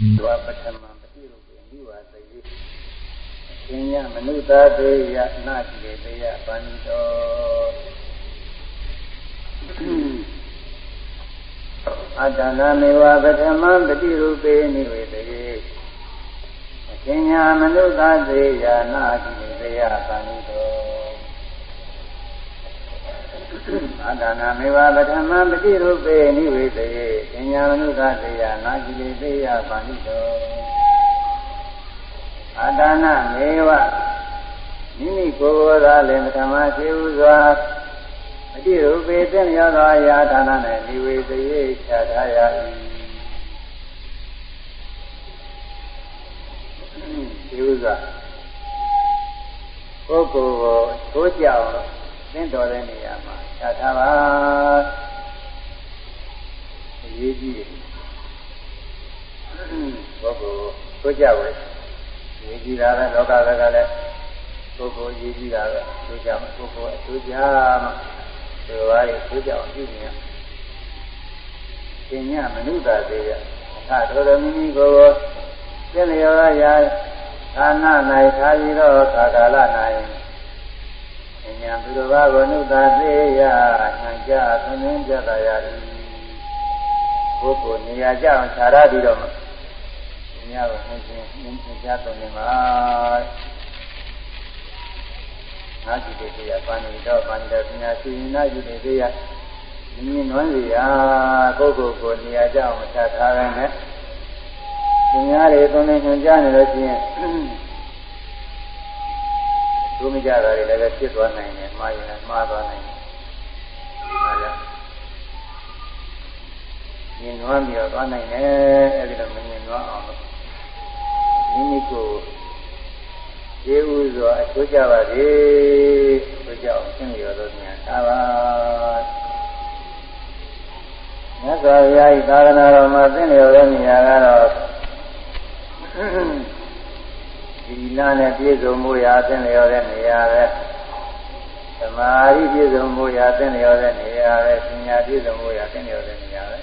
ဝပထမပတိရုပ်ကိုနိဝါသေယသင်ညမနုဿသေယနာတိတေယပန္တောအတ္တနာမေဝပထမပတိရုပေနိဝေတေယသင်ညမနုဿသေယနာတိတေယပန္တော အာဒနာမေဝပထမပတိရုပေနိဝေတယေပညာမနုဿတေယနာจิလေတေယပါဠိတော်အာဒနာမေဝမိမိကိုယ်ကိုယ်သာလည်းပထမရှိဥစွာပတိရုပေသင်ရောသောအရာဌာန၌နိဝေတယေခြားထားရ၏ဒီဥစွာပုဂ္ဂိုလ်ကိုသိုးကြောင်သင်တော်တဲ့နေရာမှာ ချထားပါအရေးကြီးတယ်ပုဂ္ဂိုလ်ကိုကြဝယ်အရေးကြီးတာပဲလောကဘက်ကလည်းပုဂ္ဂိုလ်အရေးကြီးတာပဲသိကြမှာပုဂ္ဂိုလ်အသိကြမှာဒီဝါးရေးသိကြအောင်ပြုနေရပညာမနုဿသေးရအခါတော်တော်မိမိကိုယ်ကိုပြည့်လျော်ရာဌာန၌ထားပြီးတော့ခါကာလ၌ဉာဏ် သူတော်ဘာကိုနုသာသေးရဉာဏ်ကြသုံးရင်းကြတာရသည်ပုဂ္ဂိုလ်နေရာကြအောင်ခြားရပြီးတော့ဉာဏ်ကိုနှင်းချင်းနှင်းချင်းကြသုံးနေမှာနာကြည့်တဲ့တရားပါဏိတော်ပါဏိတော်ပညာရှိနာကြည့်တဲ့တရားမြင်နွမ်းစီရာပုဂ္ဂိုလ်ကိုနေရာကြအောင်ခြားထားရမယ်ပညာတွေသုံးနေညွှန်ကြားနေလို့ရှိရင် သိုးမကြတာတွေလည်းပဲဖြစ်သွားနိုင်တယ်မှားရင်လည်းမှားသွားနိုင်တယ်အဲဒါမြင်နွမ်းပြီးတော့သွားနိုင်တယ်အဲဒီလိုမမြင်နွမ်းအောင်မိမိကိုကျေဥစွာအကျိုးကြပါစေဘုရားအောင်ရှင်းရတော့မြန်သာပါမြတ်စွာဘုရားဤသာသနာတော်မှာသင်လျော်တဲ့နေရာကတော့ ဒီနာနဲ့ပြည့်စုံမှုရာအသင်လျော်တဲ့နေရာပဲသမာဓိပြည့်စုံမှုရာအသင်လျော်တဲ့နေရာပဲပညာပြည့်စုံမှုရာအသင်လျော်တဲ့နေရာပဲ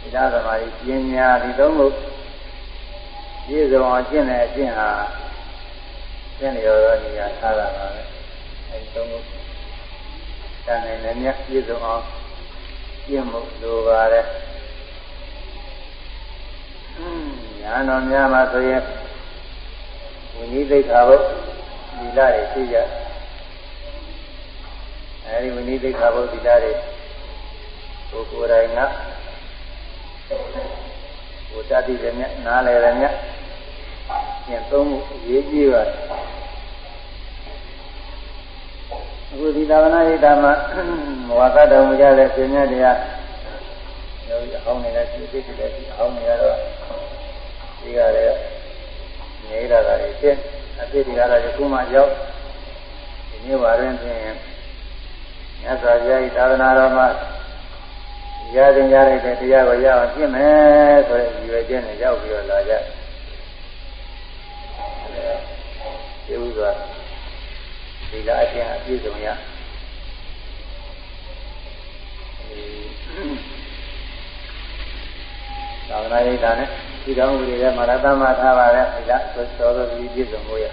ဒီလားသမာဓိပညာဒီသုံးခုပြည့်စုံအောင်ကျင့်တဲ့အကျင့်ဟာသင်လျော်တဲ့နေရာထားတာပါပဲအဲဒီသုံးခုတန်နိုင်လည်းမြတ်ပြည့်စုံအောင်ကျင့်မှုလိုပါတယ်ညာတော်များမှာဆိုရင် ဝိနည်းသိက္ခာဘုဒီလာတွေရှိကြအဲဒီဝိနည်းသိက္ခာဘုဒီလာတွေကိုကိုယ်တိုင်ကဟိုတတိရမြနားလည်ရမြကျင့်သုံးမှုအရေးကြီးပါတယ်အခုဒီသာဝနာဣဒ္ဓမှာဝါကတော်မူကြတဲ့ရှင်မြတ်တရားယောဂီအဟောင်းနေတဲ့ဒီသိတဲ့ဒီအဟောင်းနေရတော့ဒီကလည်း နေတာကလည်းဖြစ်အဖြစ်ဒီကတော့ယခုမှရောက်ဒီနေ့ပါရင်ဖြင့်မြတ်စွာဘုရား၏သာသနာတော်မှာရတဲ့ရတဲ့တရားကိုရအောင်ကျင့်မယ်ဆိုတဲ့ရည်ရွယ်ချက်နဲ့ရောက်ပြီးတော့လာကြဒီဥစွာဒီလာအချင်းအပြည့်စုံရသာသနာ့ရေးတာနဲ့ ဒီတော်မူတွေမှာရတမထားပါရဲ့ဒါဆိုတော်တော်ကြီးပြည့်စုံမှုရ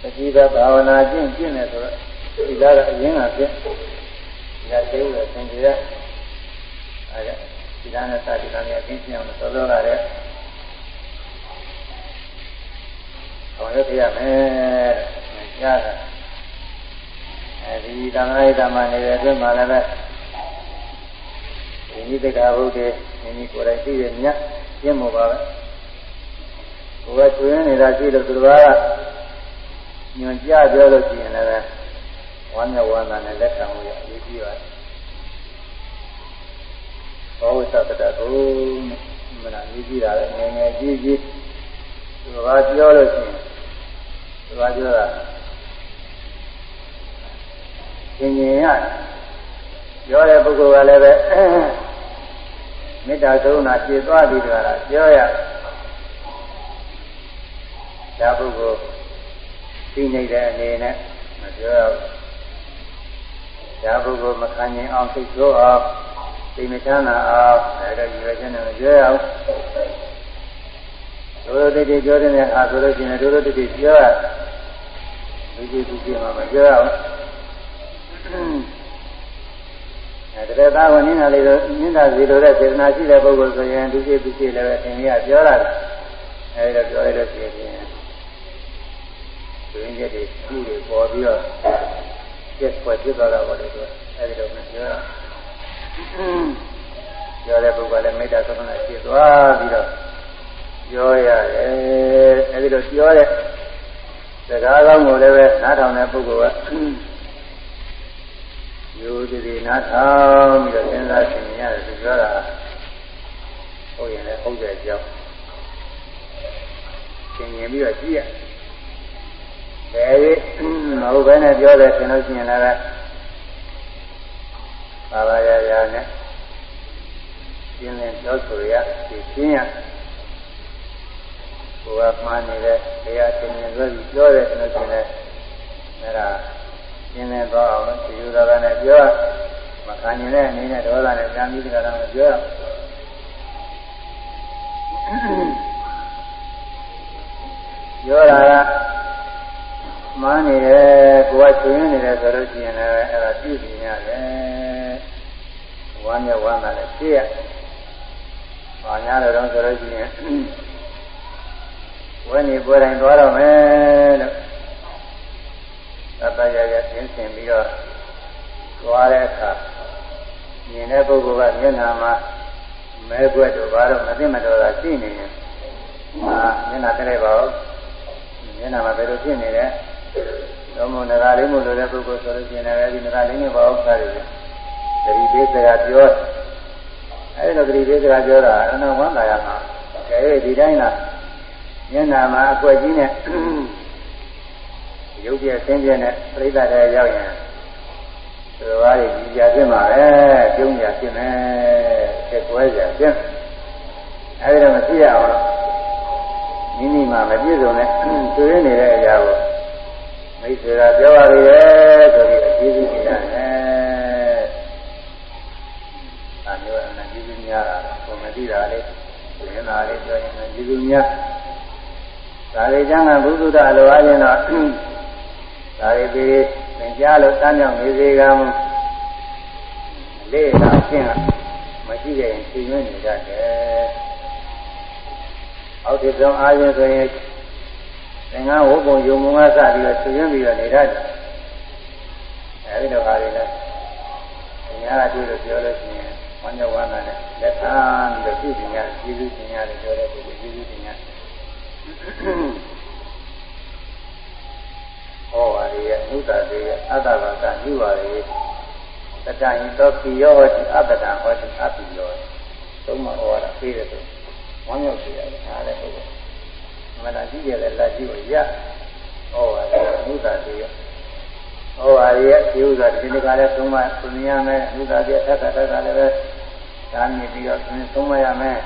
တတိယဘာဝနာကျင့်ကျင့်တယ်ဆိုတော့ဒီလားအရင်ကပြည့်ဒီလားသိဦးရသင်ကြရအဲဒါဒီလားနဲ့စာဒီလားနဲ့အသိဉာဏ်ကိုသောသောလာတဲ့ဆောင်ရွက်ရမယ်ကြားတာအဲဒီသံဃာ့ဓမ္မနေတဲ့အတွက်မှလည်း ပဲဒီနိဒကဘုဒ္ဓမိမိကိုယ်တိုင်သိရမြတ်ကျင့်မို့ပါပဲဘုရားကျွင်းနေတာရှိလို့သူတော်ကညွန်ကြပြောလို့ရှိရင်လည်းဝမ်းမြောက်ဝမ်းသာနဲ့လက်ခံလို့ရအရေးကြီးပါတယ်ဘောဝိသတ္တကုမနာရေးကြည့်တာလည်းငယ်ငယ်ကြီးကြီးသူတော်ကပြောလို့ရှိရင်သူတော်ပြောတာသင်ញင်ရ ပြောတဲ့ပုဂ္ဂိုလ်ကလည်းပဲမေတ္တာကရုဏာပြည့်သွားပြီးတော့ပြောရဒါပုဂ္ဂိုလ်သိနေတဲ့အနေနဲ့မပြောရဘူးဒါပုဂ္ဂိုလ်မခံရင်အောင်သိဆိုးအောင်ကြစိတ်မချမ်းသာအောင်အဲဒါရွယ်ချင်းနဲ့ရွယ်အောင်ဒုရတိတိပြောတဲ့အာဆိုလို့ရှိရင်ဒုရတိတိပြောရလူကြီးသူကြီးမှာမပြောရအောင်အဲ တကယ်သားဝင်နေတာလေးတော့မြင့်တာစီလိုတဲ့စေတနာရှိတဲ့ပုဂ္ဂိုလ်ဆိုရင်သူကြီးသူကြီးလည်းပဲသင်ရပြောရတယ်အဲဒီတော့ပြောရလို့ရှိရင်သူရင်းချက်တွေခုတွေပေါ်ပြီးတော့ကျက်ပွက်ဖြစ်သွားတာပေါ့လေသူအဲဒီတော့မပြောရပြောတဲ့ပုဂ္ဂိုလ်လည်းမေတ္တာသက္ကနာရှိသွားပြီးတော့ပြောရတယ်အဲဒီတော့ပြောတဲ့စကားကောင်းကိုလည်းပဲနားထောင်တဲ့ပုဂ္ဂိုလ်က ယူတည်နားထောင်ပြီးတော့စဉ်းစားရှင်းရတယ်သူပြောတာဟုတ်ရင်လည်းဟုတ်တဲ့အကြောင်းရှင်းရင်ပြီးတော့ကြည့်ရဘယ်လိုမဟုတ်ဘဲနဲ့ပြောတယ်ဆိုလို့ရှိရင်လည်းဘာသာရရနဲ့ရှင်းလင်းပြောဆိုရရှင်းရကိုယ်ကမှားနေတဲ့တရားရှင်းရင်ဆိုပြီးပြောတယ်ဆိုလို့ရှိရင်လည်းအဲ့ဒါ ရှင်းလင်းသွားအောင်ဒီလိုသာနဲ့ပြောမခံရင်လည်းအနေနဲ့ဒေါသနဲ့ကြံပြီးတကယ်တော့ပြောပြောတာကမှားနေတယ်ကိုယ်ကရှင်နေတယ်ဆိုလို့ရှိရင်လည်းအဲ့ဒါပြုပြင်ရတယ်ဝမ်းမြောက်ဝမ်းသာနဲ့ဖြည့်ရဘာညာတော့ဆိုလို့ရှိရင်ဝဲနေပွဲတိုင်းသွားတော့မယ်လို့ သတ္တရရသင်ဆင်ပြီးတော့သွားတဲ့အခါမြင်တဲ့ပုဂ္ဂိုလ်ကမျက်နှာမှာမဲခွက်တို့ဘာတော့မသိမတော်တာရှိနေရင်အာမျက်နှာတက်လိုက်ပါဦးမျက်နှာမှာဘယ်လိုဖြစ်နေလဲတော့မနဂါလေးမို့လို့တဲ့ပုဂ္ဂိုလ်ဆိုလို့ရှိရင်လည်းဒီနဂါလေးနဲ့ပါဥစ္စာတွေသတိပေးစကားပြောအဲဒီလိုသတိပေးစကားပြောတာအနဝမ်းသာရမှာအဲဒီတိုင်းလားမျက်နှာမှာအကွက်ကြီးနဲ့ ရုပ်ပြဆင်းပြနဲ့ပြိဿတဲ့ရောက်ရင်ဒီလိုပါးကြီးကြာဖြစ်မှာပဲကျုံးကြာဖြစ်မယ်ဆက်ကွဲကြာဖြစ်အဲဒီတော့မရှိရအောင်မိမိမှာမပြည့်စုံတဲ့သူရင်းနေတဲ့အရာကိုမိတ်ဆွေကပြောပါလေဆိုပြီးအကျေးဇူးတင်ရတယ်။အဲမျိုးအနကျေးဇူးများတာကိုမသိတာလေဝိညာဉ်လေးပြောရင်ကျေးဇူးများဒါလေးကျမ်းကဘုဒ္ဓလိုအားဖြင့်တော့ ဒါလေးပြီးသင်ကြားလို့တန်းကြောင်နေစေကံလေးလာခြင်းကမရှိတဲ့ရင်ရှင်ရင်းနေတတ်တယ်။အောက်ဒီဆုံးအားဖြင့်ဆိုရင်သင်္ကန်းဝုတ်ပုံယုံမုံကစပြီးတော့ရှင်ရင်းပြီးတော့နေတတ်တယ်။အဲဒီလိုဟာတွေလည်းသင်ညာတွေ့လို့ပြောလို့ရှိရင်ဝမ်းမြောက်ဝမ်းသာနဲ့လက်ခံပြီးတော့ပြုပညာကျေးဇူးပညာတွေပြောတဲ့ပု တတယင်သောပိယောဟောတိအပ္ပဒံဟောတိအပိယောသုံးမဟောတာပြေးတယ်ဆိုဝမ်းမြောက်စေရတယ်အားလည်းဟုတ်တယ်မနာကြည့်ရတဲ့လက်ကြည့်ကိုရဟောပါလေအနုတ္တတွေဟောပါလေဒီဥစ္စာဒီနေ့ကလည်းသုံးမသူမြင်ရမယ်အနုတ္တတွေအထက်ကထက်ကလည်းပဲဒါမြင်ပြီးတော့သုံးမရမယ်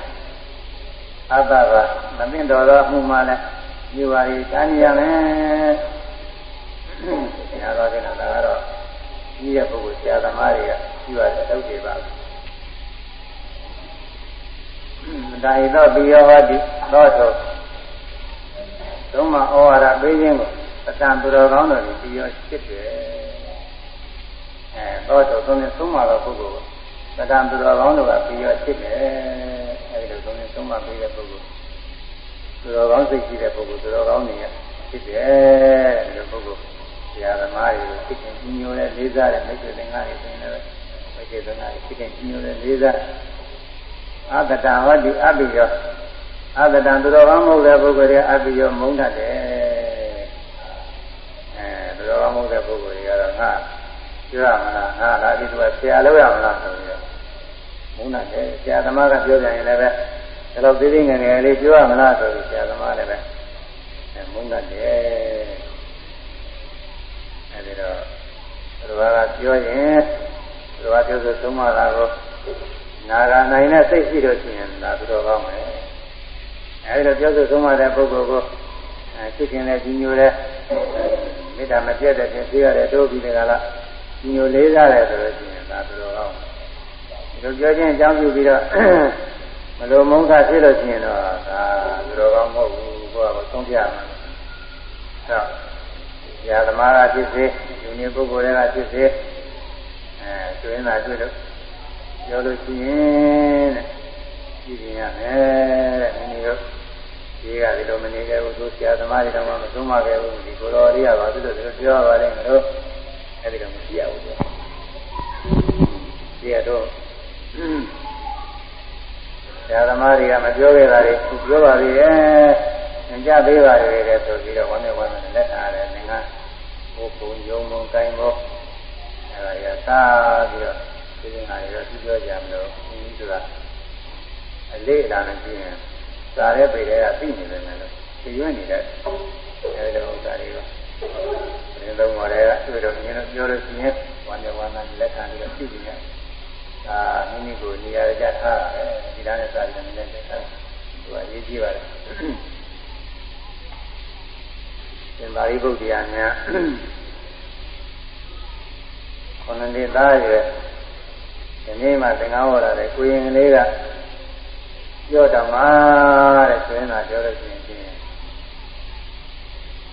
အတ္တကမသိတော်သောမှုမှလည်းဒီပါရီတန်းရမယ်။ညာတော့ကလည်းဒါကတော့ ကြီးတဲ့ပုဂ္ဂိုလ်ဆရာသမားတွေကရှိရတဲ့တုတ်တွေပါ။ဒါဤတော့ပိယောဟတိသောသောသုံးမဩဝါဒပေးခြင်းကိုအတန်သူတော်ကောင်းတို့ပြီးရောဖြစ်တယ်။အဲသောသောသုံးနေသုံးမတော်ပုဂ္ဂိုလ်ကိုအတန်သူတော်ကောင်းတို့ကပြီးရောဖြစ်တယ်အဲဒီလိုသုံးနေသုံးမပေးတဲ့ပုဂ္ဂိုလ်သူတော်ကောင်းစိတ်ရှိတဲ့ပုဂ္ဂိုလ်သူတော်ကောင်းနေရဖြစ်တယ်ဒီလိုပုဂ္ဂိုလ် ဆရာသမားတွေကိုသိခင်ကြီးညိုတဲ့လေးစားတဲ့မိတ်ဆွေသင်္ကားတွေဆိုရင်လည်းမိတ်ဆွေသင်္ကားတွေသိခင်ကြီးညိုတဲ့လေးစားအတ္တဟောတိအပိယောအတ္တံသူတော်ကောင်းမဟုတ်တဲ့ပုဂ္ဂိုလ်တွေအပိယောမုန်းတတ်တယ်အဲသူတော်ကောင်းမဟုတ်တဲ့ပုဂ္ဂိုလ်တွေကတော့ငါပြောရမလားငါလာပြီးသူကဆရာလုပ်ရမလားဆိုပြီးတော့မုန်းတတ်တယ်ဆရာသမားကပြောကြရင်လည်းပဲဒါတော့သေးသေးငယ်ငယ်လေးပြောရမလားဆိုပြီးဆရာသမားလည်းပဲမုန်းတတ်တယ်အဲဒီတော့ ဘုရားကပြောရင်ဘုရားပြောဆိုသုံးမတာကိုနာဂာနိုင်တဲ့စိတ်ရှိလို့ရှိရင်ဒါသူတော်ကောင်းမယ်အဲဒီတော့ပြောဆိုသုံးမတဲ့ပုဂ္ဂိုလ်ကိုအဲသိခင်နဲ့ကြီးညိုတဲ့မေတ္တာမပြတ်တဲ့ပြင်သိရတဲ့တို့ပြီးတဲ့ကလာကြီးညိုလေးစားတယ်ဆိုလို့ရှိရင်ဒါသူတော်ကောင်းဒီလိုပြောခြင်းအကြောင်းပြုပြီးတော့မလိုမုန်းခဖြစ်လို့ရှိရင်တော့ဒါသူတော်ကောင်းမဟုတ်ဘူးကိုယ့်ကသုံးပြမှာ။ဟုတ်။ ရာသမားကဖြစ်စေဒီနေ့ပုဂ္ဂိုလ်တွေကဖြစ်စေအဲဆိုရင်သာတွေ့လို့ပြောလို့ရှိရင်တဲ့ကြည့်ရင်ရမယ်တဲ့ဒီနေ့တော့ဒီကဒီလိုမနေခဲ့ဘူးသူဆရာသမားတွေတော့မသုံးပါခဲ့ဘူးဒီကိုတော်လေးကပါသူတို့ပြောပါလိမ့်မယ်လို့အဲဒီတော့မရှိရဘူးသူဒီကတော့ဆရာသမားတွေကမပြောခဲ့တာတွေသူပြောပါသေးတယ်။ သင်ကြသေးပါလေတဲ့ဆိုပြီးတော့ဝမ်းနဲ့ဝမ်းနဲ့လက်ထားတယ်။ငင်ကဘုခုံယုံလုံးကိုင်းဖို့အဲဒါရသာပြီးတော့ဒီနေ့ဟာရတော့သူပြောကြမလို့ဒီဆိုတာအလေးအလာနဲ့ကြည့်ရင်စာရဲပေတွေကသိနေတယ်လို့သိရွနေတဲ့အဲဒီလိုဥစ္စာတွေကဒီလိုမှလည်းတွေ့တော့မြင်လို့ပြောလို့ရှိရင်ဝမ်းနဲ့ဝမ်းနဲ့လက်ခံပြီးတော့သိနေတယ်ဒါမိမိကိုနေရာကြထားတာပဲဒီလားနဲ့စားတယ်လည်းလက်ထားသူကအရေးကြီးပါတယ် သင်္ဘာရိပုတ္တရာများခொနနှစ်သားရဲ့ဒီနေ့မှသင်္ကန်းဟောတာလေကိုရင်ကလေးကပြောတော်မှာတဲ့ဆိုရင်တော့ပြောလို့ရှိရင်ဖြင့်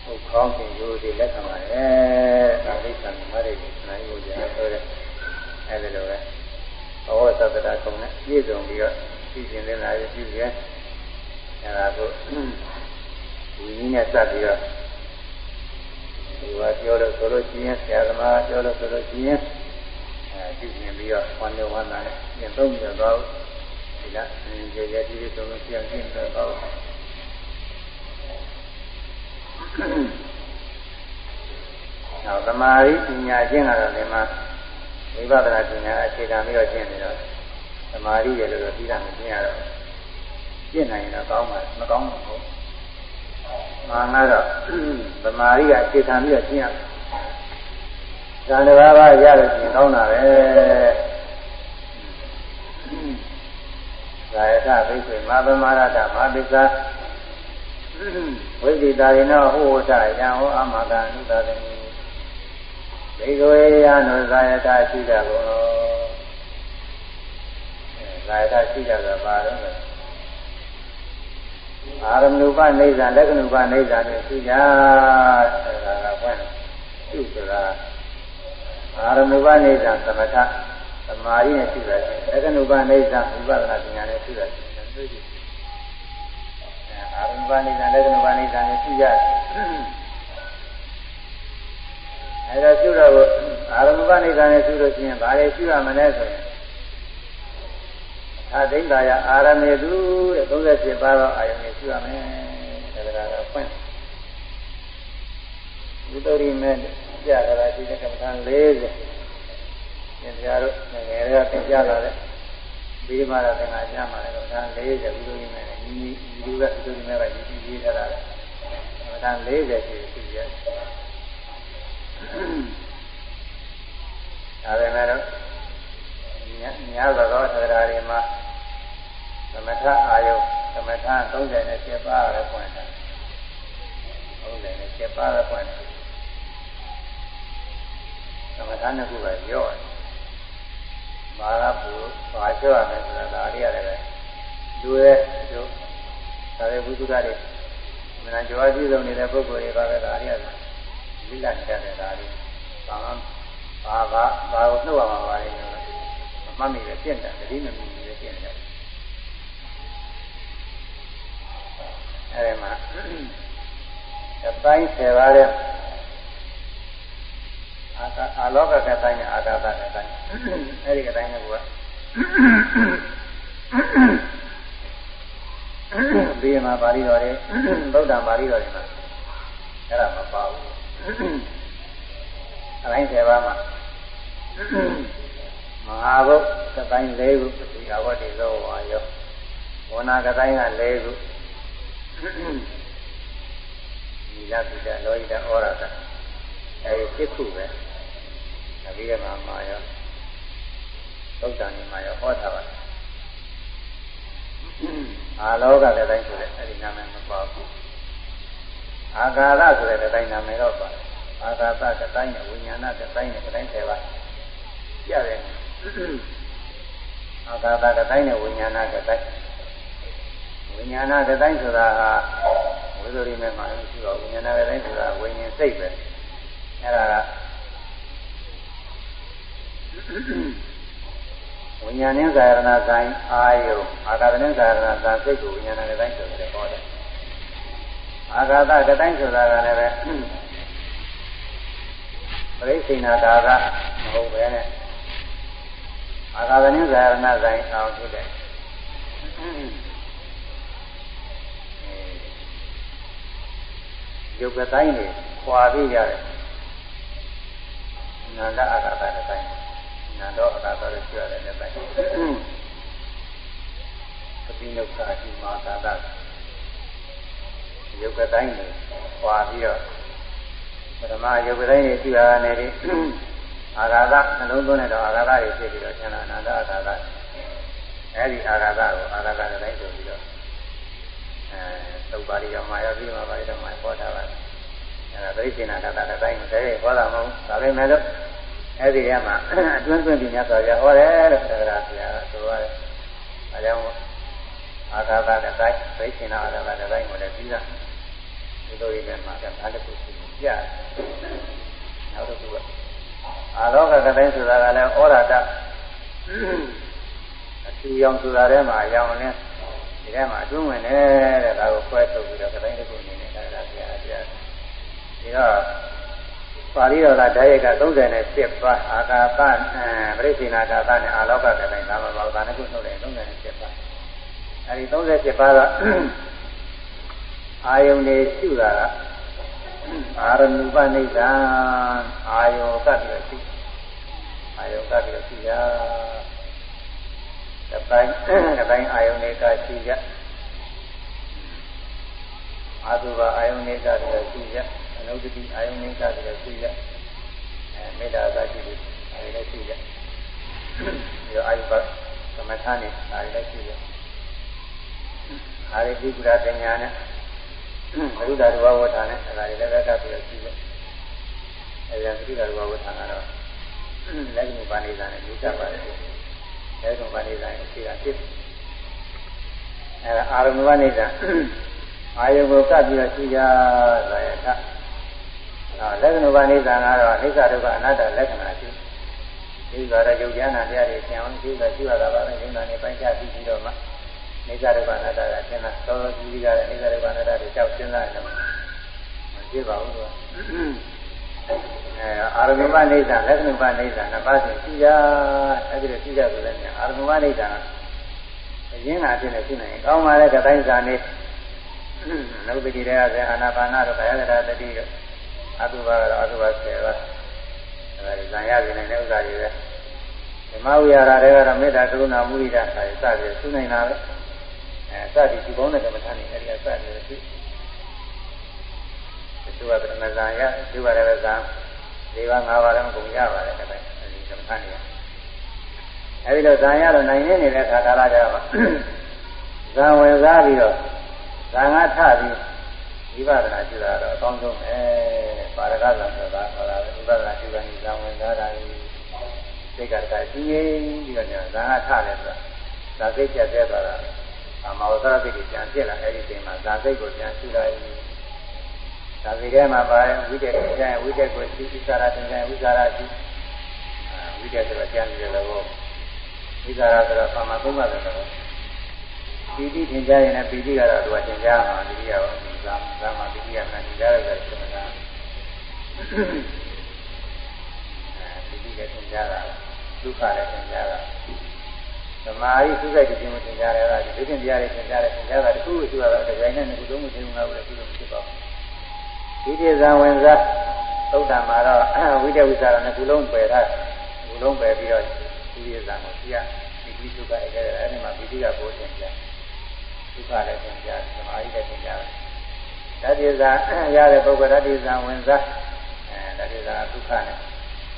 ဟုတ်ကောင်းခြင်းရိုးဒီလက်ခံပါတယ်ဒါလိသံမရိတ်နိုင်လို့ကြာဆိုတဲ့အဲဒီလိုပဲဘဝသတ္တရာကုံနဲ့ပြည့်စုံပြီးတော့သိကျင်နေတာရရှိရဲအဲဒါကိုဝိနည်းနဲ့စပ်ပြီးတော့ ဒီကပြောလို့ဆိုလို့ရှိရင်ဆရာသမားပြောလို့ဆိုလို့ရှိရင်အဲသိကျင်ပြီးတော့ဝမ်းမြောက်ဝမ်းသာနဲ့ပြင်သုံးပြတော့ဒီလားကျေကျေဒီလိုဆိုလို့ရှိရင်ပြင်တော့နောက်သမာဓိပညာချင်းကတော့ဒီမှာဝိပဿနာပညာအခြေခံပြီးတော့ကျင့်နေတော့သမာဓိရဲ့လို့ပြီးတာမကျင့်ရတော့ကျင့်နိုင်ရင်တော့ကောင်းပါမကောင်းဘူးဟုတ် မာနတော့သမာဓိကအခြေခံပြီးတော့ကျင့်ရတယ်ဇန်တစ်ပါးပါးရလို့ကျင့်ကောင်းတာပဲသာယထဘိက္ခေမာသမာရတမာပိစ္ဆာဝိသေတာရိနောဟောဝထယံဟောအမတာနုတတေဘေကဝေယနောဇာယတာရှိတာကိုဇာယတာရှိတာကဘာတော့လဲ အာရမဏုပနေဇာလက္ခဏုပနေဇာနဲ့ရှိကြဆိုတာကဘယ်သူဆိုတာအာရမဏုပနေဇာသမထသမာဓိနဲ့ရှိတာလက္ခဏုပနေဇာဝိပဿနာပညာနဲ့ရှိတာတွေ့ကြည့်အာရမဏုပနေဇာလက္ခဏုပနေဇာနဲ့ရှိကြအဲဒါရှုတော့အာရမပနိဒာနဲ့ရှုလို့ရှိရင်ဘာလဲရှုရမလဲဆိုရင်အာသိမ့်တာယအာရမေသူတဲ့37ပါးသောအာယုန် ကိုရှုရမယ်ဒါကကဖွင့်ဝိတ္တရိမေကြာကြတာဒီကမ္မထာ40သင်ကြားတို့ငယ်ငယ်တွေကသင်ကြားလာတဲ့ဒီမှာတော့သင်္ဃာကြားမှာလည်းကမ္မထာ40ဝိတ္တရိမေနဲ့ညီညီဒီကဝိတ္တရိမေကညီညီရေးထားတာကမ္မထာ40ရှိရှိရတယ် နှစ်ခုပဲရော့တယ်မာရပူဘာချောရမယ်ဆိုတာဒါလေးရတယ်ပဲလူရဲ့တို့ဒါရဲ့ဘုဒ္ဓတွေမနာကြွားကြည့်လုံးနေတဲ့ပုဂ္ဂိုလ်တွေပါပဲဒါလေးရတယ်လိလတက်တဲ့ဒါလေးဘာဘာဘာဘာကိုနှုတ်ရမှာပါလဲမမှတ်မိပဲပြင့်တယ်တတိမမီပဲပြင့်တယ်အဲဒီမှာအပိုင်းဆယ်ပါးတဲ့ အာကာအလောကကတိုင်းနဲ့အာကာသကတိုင်းအဲဒီကတိုင်းကကဒီမှာပါဠိတော်တွေဗုဒ္ဓပါဠိတော်တွေမှာအဲ့ဒါမပါဘူးအတိုင်း7ပါးမှာမဟာဘုတ်ကတိုင်း၄ခုဒီအဝတ္တိသောဝါယောဝနာကတိုင်းက၄ခုဒီလပိတလောဟိတဩရတအဲဒီ7ခုပဲ အဘိဓမ္မာမှာရောသုတ်တန်မှာရောဟောထားပါတယ်အာလောကကတိုင်းဆိုတဲ့အဲဒီနာမည်မပါဘူးအာဂါရဆိုတဲ့တိုင်းနာမည်တော့ပါတယ်အာဂါသကတိုင်းနဲ့ဝိညာဏကတိုင်းနဲ့ကတိုင်းဆယ်ပါကြရတယ်အာကာသကတိုင်းနဲ့ဝိညာဏကတိုင်းဝိညာဏကတိုင်းဆိုတာဟာဝိသုရိမေမှာရှိတော့ဝိညာဏကတိုင်းဆိုတာဝိညာဉ်စိတ်ပဲအဲ့ဒါက ဝိညာဉ်နဲ့ကာယနာဆိုင်အာယုအာကာသနဲ့ကာယနာဆိုင်စိတ်ကိုဝိညာဏကတိုင်းဆိုတယ်ဟောတယ်အာကာသကတိုင်းဆိုတာကလည်းပဲပရိစိဏတာကမဟုတ်ပဲနဲ့အာဂါသနိဇာရဏဆိုင်အောင်ဖြစ်တယ်ယုတ်ကတိုင်းတွေခွာပြီးကြတယ်နန္ဒအာဂါသတဲ့တိုင်း နန္ဒောအာဂါသရဲ့ကျွရတယ်တဲ့တိုင်းပတိနုခာတိမာသာသယုတ်ကတိုင်းတွေခွာပြီးတော့ပထမယုတ်ကတိုင်းတွေကျွရတဲ့နေအာဃာသနှလုံးသွင်းတဲ့တော့အာဃာသတွေဖြစ်ပြီးတော့ဆန္ဒအနန္တအာဃာသအဲဒီအာဃာသကိုအာဃာသတိုင်းဆိုပြီးတော့အဲသုတ်ပါဠိတော်မှာရောပြီးတော့ပါဠိတော်မှာဟောထားပါတယ်အဲဒါသိစိနာကတာတိုင်းတည်းဟောတာမဟုတ်ဒါပေမဲ့လို့ အဲဒီကမှအတွင်းသွင်းပြီးမြတ်စွာဘုရားဟောတယ်လို့သက္ကရာဆရာဆိုရတယ်အဲကြောင့်အာဃာသတိုင်းသိစိနာအာဃာသတိုင်းကိုလည်းပြီးတာဒီလိုရင်းနဲ့မှာကအားတစ်ခုရှိပြနောက်တစ်ခုကအာလောကကတိုင်းဆိုတာကလည်းဩရာတအထူရောင်ဆိုတာထဲမှာရောင်လင်းဒီထဲမှာအတွင်းဝင်တယ်တဲ့ဒါကိုခွဲထုတ်ပြီးတော့ကတိုင်းတစ်ခုအနေနဲ့ဒါကဆရာဆရာဒီတော့ ပါဠိတော်ကဓာတ်ရိုက်က37ပါးအာကာသပရိသေနာကာသနဲ့အာလောကကတိုင်းဒါမှမဟုတ်ဒါနဲ့ခုထုတ်တယ်37ပါးအဲဒီ37ပါးကအာယုန်တွေရှုတာကအာရဏုပနိဒံအာယောကတိရှိအာယောကတိရှိရာတပိုင်းတပိုင်းအာယုန်တွေကရှိရအာသုဘအာယုန်တွေကတိရှိရအနု ဒတိအာယုန်တွေကတိရှိရအဲမေတ္တာကတိအဲဒီလည်းရှိရဒီအာယုဘသမထနဲ့အဲဒီလည်းရှိရအာရိတိကုရတညာနဲ့ဘုရားတော်ဝဋ္ဌာနဲ့အဲဒါတွေလည်းကပ်ပြီးတော့ရှိတယ်။အဲဒီကဘုရားတော်ဝဋ္ဌာကတော့လက်ကူပါဏိတာနဲ့လူကြပါတယ်။လက်ကူပါဏိတာရဲ့အခြေခံဖြစ်အဲဒါအာရမဝနိတာအာယုကိုကပ်ပြီးတော့ရှိကြဆိုရတာ။အဲ လက်ကူပါဏိတာကတော့အိစ္ဆဒုက္ခအနတ္တလက္ခဏာရှိဒီလိုရယုတ်ဉာဏ်တရားတွေသင်အောင်ရှိတာရှိရတာပါပဲဉာဏ်နဲ့ပိုင်းခြားပြီးပြီးတော့မှနေကြရပါဏတ္တကသင်္သာသောသောကြီးကြီးကလည်းနေကြရပါဏတ္တတွေကြောက်စဉ်းစားနေတယ်မဖြစ်ပါဘူးကွာအဲအာရမမနေသာလက္ခဏမနေသာနှစ်ပါးစီရှိကြအဲ့ဒီလိုရှိကြဆိုလည်းအာရမမနေသာအရင်ကအဖြစ်နဲ့ရှိနေကောင်းပါတဲ့ကတိုင်းစာနေနုပတိရေကအာနာပါနာတို့ကာယကတာတတိတို့ အတုပါကတော့အတုပါ10ပါးအဲဒီဇာရနေတဲ့ဥစ္စာတွေပဲဓမ္မဝိဟာရတွေကတော့မေတ္တာကရုဏာမုဒိတာအဲစသည်သူနိုင်တာပဲအဲစသည်ဒီကောင်းတဲ့ကမ္မထာနေအဲဒီအစသည်ရှိသူကပြမဇာရသူကလည်းဇာ၄ပါး၅ပါးတော့ကုန်ရပါတယ်တဲ့အဲဒီကမ္မထာနေအဲဒီတော့ဇာရတော့နိုင်နေနေတဲ့ခါကာလကြတော့ဇာဝင်စားပြီးတော့ဇာငါထပြီး ဝိပဿနာရှိတာတော့အကောင်းဆုံးပဲပါရကဇာဆိုတာဟောတာဝိပဿနာရှိတဲ့ဇာဝင်စားတာစိတ်ကတည်းကကြီးကြီးပြီးတော့ဇာငါထတယ်ဆိုတာဇာစိတ်ပြတ်တဲ့သွားတာအမောသတိကိုပြန်ပြစ်လာအဲ့ဒီအချိန်မှာဇာစိတ်ကိုပြန်ရှုလိုက်ဇာစိတ်ထဲမှာပါရင်ဝိတ္တကိုပြန်ဝိတ္တကိုရှိဣသရာတင်ပြန်ဝိသရာရှိဝိတ္တဆိုတော့ပြန်ပြီးတော့ဝိသရာဆိုတော့ပါမသုံးပါတယ်တော့ပီတိသင်ကြားရင်လည်းပီတိကတော့သူကသင်ကြားမှာဒီရော ဇာဇာမှာပီတိကမှသင်ကြားရတဲ့သမဏပီတိလည်းသင်ကြားတာဒုက္ခလည်းသင်ကြားတာသမာဓိသုခိုက်တည်ခြင်းကိုသင်ကြားရတာဒီသိတရားတွေသင်ကြားတယ်သင်ကြားတာတခုခုရှိတာတော့ဒီတိုင်းနဲ့ဒီလိုမျိုးသင်ငါ့ကိုလည်းပြုလို့ဖြစ်ပါဘူးဒီတိဇံဝင်စားသုဒ္ဓမှာတော့ဝိတ္တဝိသရာနှစ်ခုလုံးပယ်ထားခုလုံးပယ်ပြီးတော့ဒီတိဇံကိုကြည့်ရဒီတိသုခိုက်အဲ့ဒါအဲ့ဒီမှာဒီတိကပိုးသင်ကြားဒုက္ခလည်းသင်ကြားသမာဓိလည်းသင်ကြား ဓာတိဇံရတဲ့ပုဂ္ဂိုလ်ဓာတိဇံဝင်စားအဲဓာတိဇံဒုက္ခနဲ့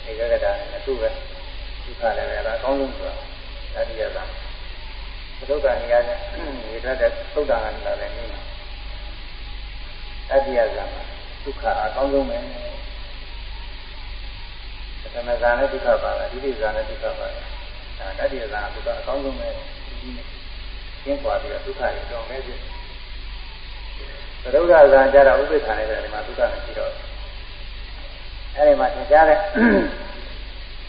ဧကဂတနဲ့အထုပဲဒုက္ခလည်းပဲအကောင်းဆုံးဆိုတာတတိယကသုဒ္ဓနေရာနဲ့ရေထွက်တဲ့သုဒ္ဓကလာတယ်နည်းတတိယကဒုက္ခအကောင်းဆုံးပဲပထမဇာနဲ့ဒုက္ခပါလားဒုတိယဇာနဲ့ဒုက္ခပါလားဒါတတိယကဘုရားအကောင်းဆုံးပဲဒီနည်းကျင်းပွားပြီးတော့ဒုက္ခတွေကြောင့်ပဲဖြစ် သရုပ်ကဇာကြတော့ဥပိ္ပခာနေတဲ့ဒီမှာဒုက္ခမရှိတော့အဲဒီမှာသင်ကြားတဲ့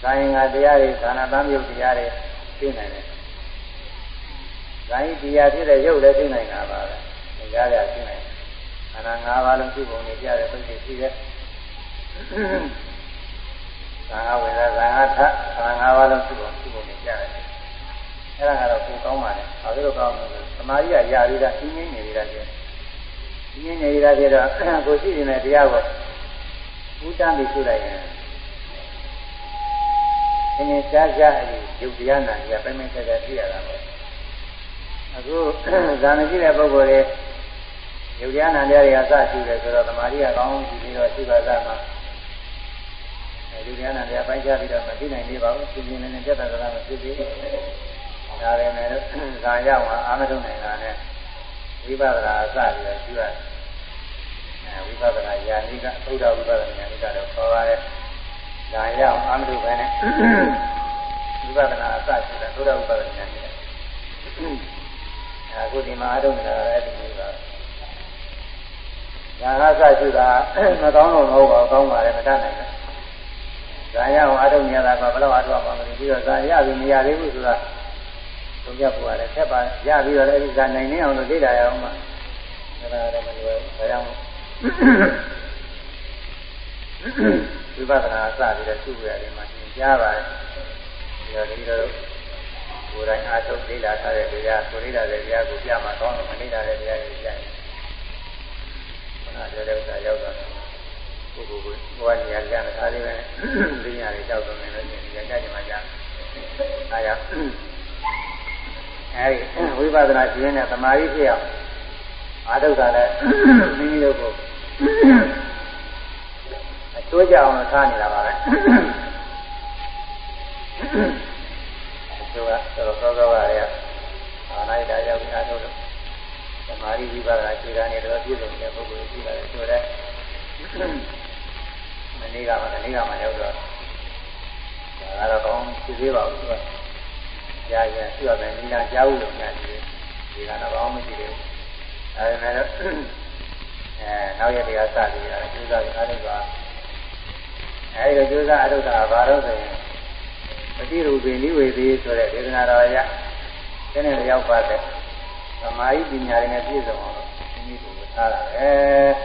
ဇာယင်္ဂတရားတွေသာနာတမ်းမြုပ်တရားတွေသိနိုင်တယ်ဇာယိတရားဖြစ်တဲ့ရုပ်လည်းသိနိုင်တာပါပဲသင်ကြားရသိနိုင်တယ်ခန္ဓာ၅ပါးလုံးသူ့ပုံနဲ့ကြားတဲ့ပုဂ္ဂိုလ်ရှိတဲ့သံဃာဝေဒသံဃာထခန္ဓာ၅ပါးလုံးသူ့ပုံသူ့ပုံနဲ့ကြားတယ်အဲ့ဒါကတော့ကိုကောင်းပါလေဘာလို့ကောင်းလဲသမာဓိကရာရည်တာရှင်းရှင်းနေရတာကျ င်းရှင်းရှင်းနေရတာကျတော့ကိုရှိနေတဲ့တရားကိုဥဒ္ဒမ်းပြီးဆိုလိုက်ရင်အင်းရှားရှားအဲ့ဒီယုတ်တရားနာကြီးကပဲမဲဆက်ဆက်ပြရတာပေါ့အခုဇာမကြည့်တဲ့ပုဂ္ဂိုလ်တွေယုတ်တရားနာတရားတွေကစရှိတယ်ဆိုတော့သမာဓိကကောင်းကြည့်ပြီးတော့ရှိပါသားမှာအဲဒီတရားနာတရားပိုင်းခြားပြီးတော့မသိနိုင်သေးပါဘူးသင်္ကြန်နဲ့ပြတ်တာကလည်းမဖြစ်သေးဘူးဒါပေမဲ့ဇာရောက်မှာအာမထုံနိုင်တာနဲ့ ဝိပဿနာအစပြီးတော့ရှိရတယ်အဲဝိပဿနာယာနိကသုဒ္ဓဝိပဿနာယာနိကတော့ခေါ်ပါရဲ့ဇာရောက်အာမထုပဲနဲ့ဝိပဿနာအစရှိတာသုဒ္ဓဝိပဿနာယာနိကအခုဒီမှာအထုံနေတာလည်းဒီလိုပါဒါကစရှိတာမကောင်းလို့မဟုတ်ပါဘူးကောင်းပါလေမတတ်နိုင်ဘူးဇာရအောင်အထုံးရတာကဘယ်တော့အထုံးမှမသိပြီးတော့ဇာရပြီမရသေးဘူးဆိုတာ သုံးချက်ပူရတယ်ဆက်ပါရပြီးတော့လည်းဇာနိုင်နေအောင်လို့သိတာရအောင်မှဒါကတော့မလွယ်ဘူးဒါကြောင့်ဝိပဿနာစပြီးတော့သူ့ရတယ်မှာသင်ကြားပါတယ်ဒီတော့ဒီတော့ကိုယ်တိုင်အားထုတ်လေ့လာထားတဲ့တရားကိုလေ့လာတဲ့တရားကိုပြမှာကောင်းတယ်မလေ့လာတဲ့တရားကိုပြရင်နာတဲ့ဥစ္စာရောက်တော့ပုဂ္ဂိုလ်ကိုဘဝနေရာကြတယ်အားလေးပဲပညာတွေတောက်တော့နေလို့ရှိရင်ကြကြမှာကြာအားရ အဲဒီဝိပဿနာရှိရင်လည်းသမာဓိဖြစ်အောင်အာထုတ်တာလည်းမိမိတို့ကိုအကျိုးကြအောင်ထားနေတာပါပဲအကျိုးကတော့သောသောပါရဲ့အာနာယတာရောက်ပြီးအားထုတ်လို့သမာဓိဝိပဿနာခြေခံနေတော့ပြည့်စုံတဲ့ပုဂ္ဂိုလ်ရှိပါတယ်ဆိုတော့မနေ့ကမှမနေ့ကမှရောက်တော့ဒါကတော့ကောင်းသိသေးပါဘူးသူက ကြာကြာရှိရမယ်နိလကြားဘူးလို့ညာကြည့်ဒီကတော့ကောင်းမရှိသေးဘူးအဲဒါနဲ့အဲနောက်ရက်တွေကစပြီးတာကျိုးစားပြီးအားထုတ်ပါအဲဒီကျိုးစားအထုတ်တာဘာလို့ဆိုရင်ပฏิရူပိနိဝေသေးဆိုတဲ့ဒေသနာတော်ရတဲ့နဲ့ရောက်ပါတယ်သမာဓိပညာတွေနဲ့ပြည့်စုံအောင်လို့ဒီနည်းကိုထားတာပဲ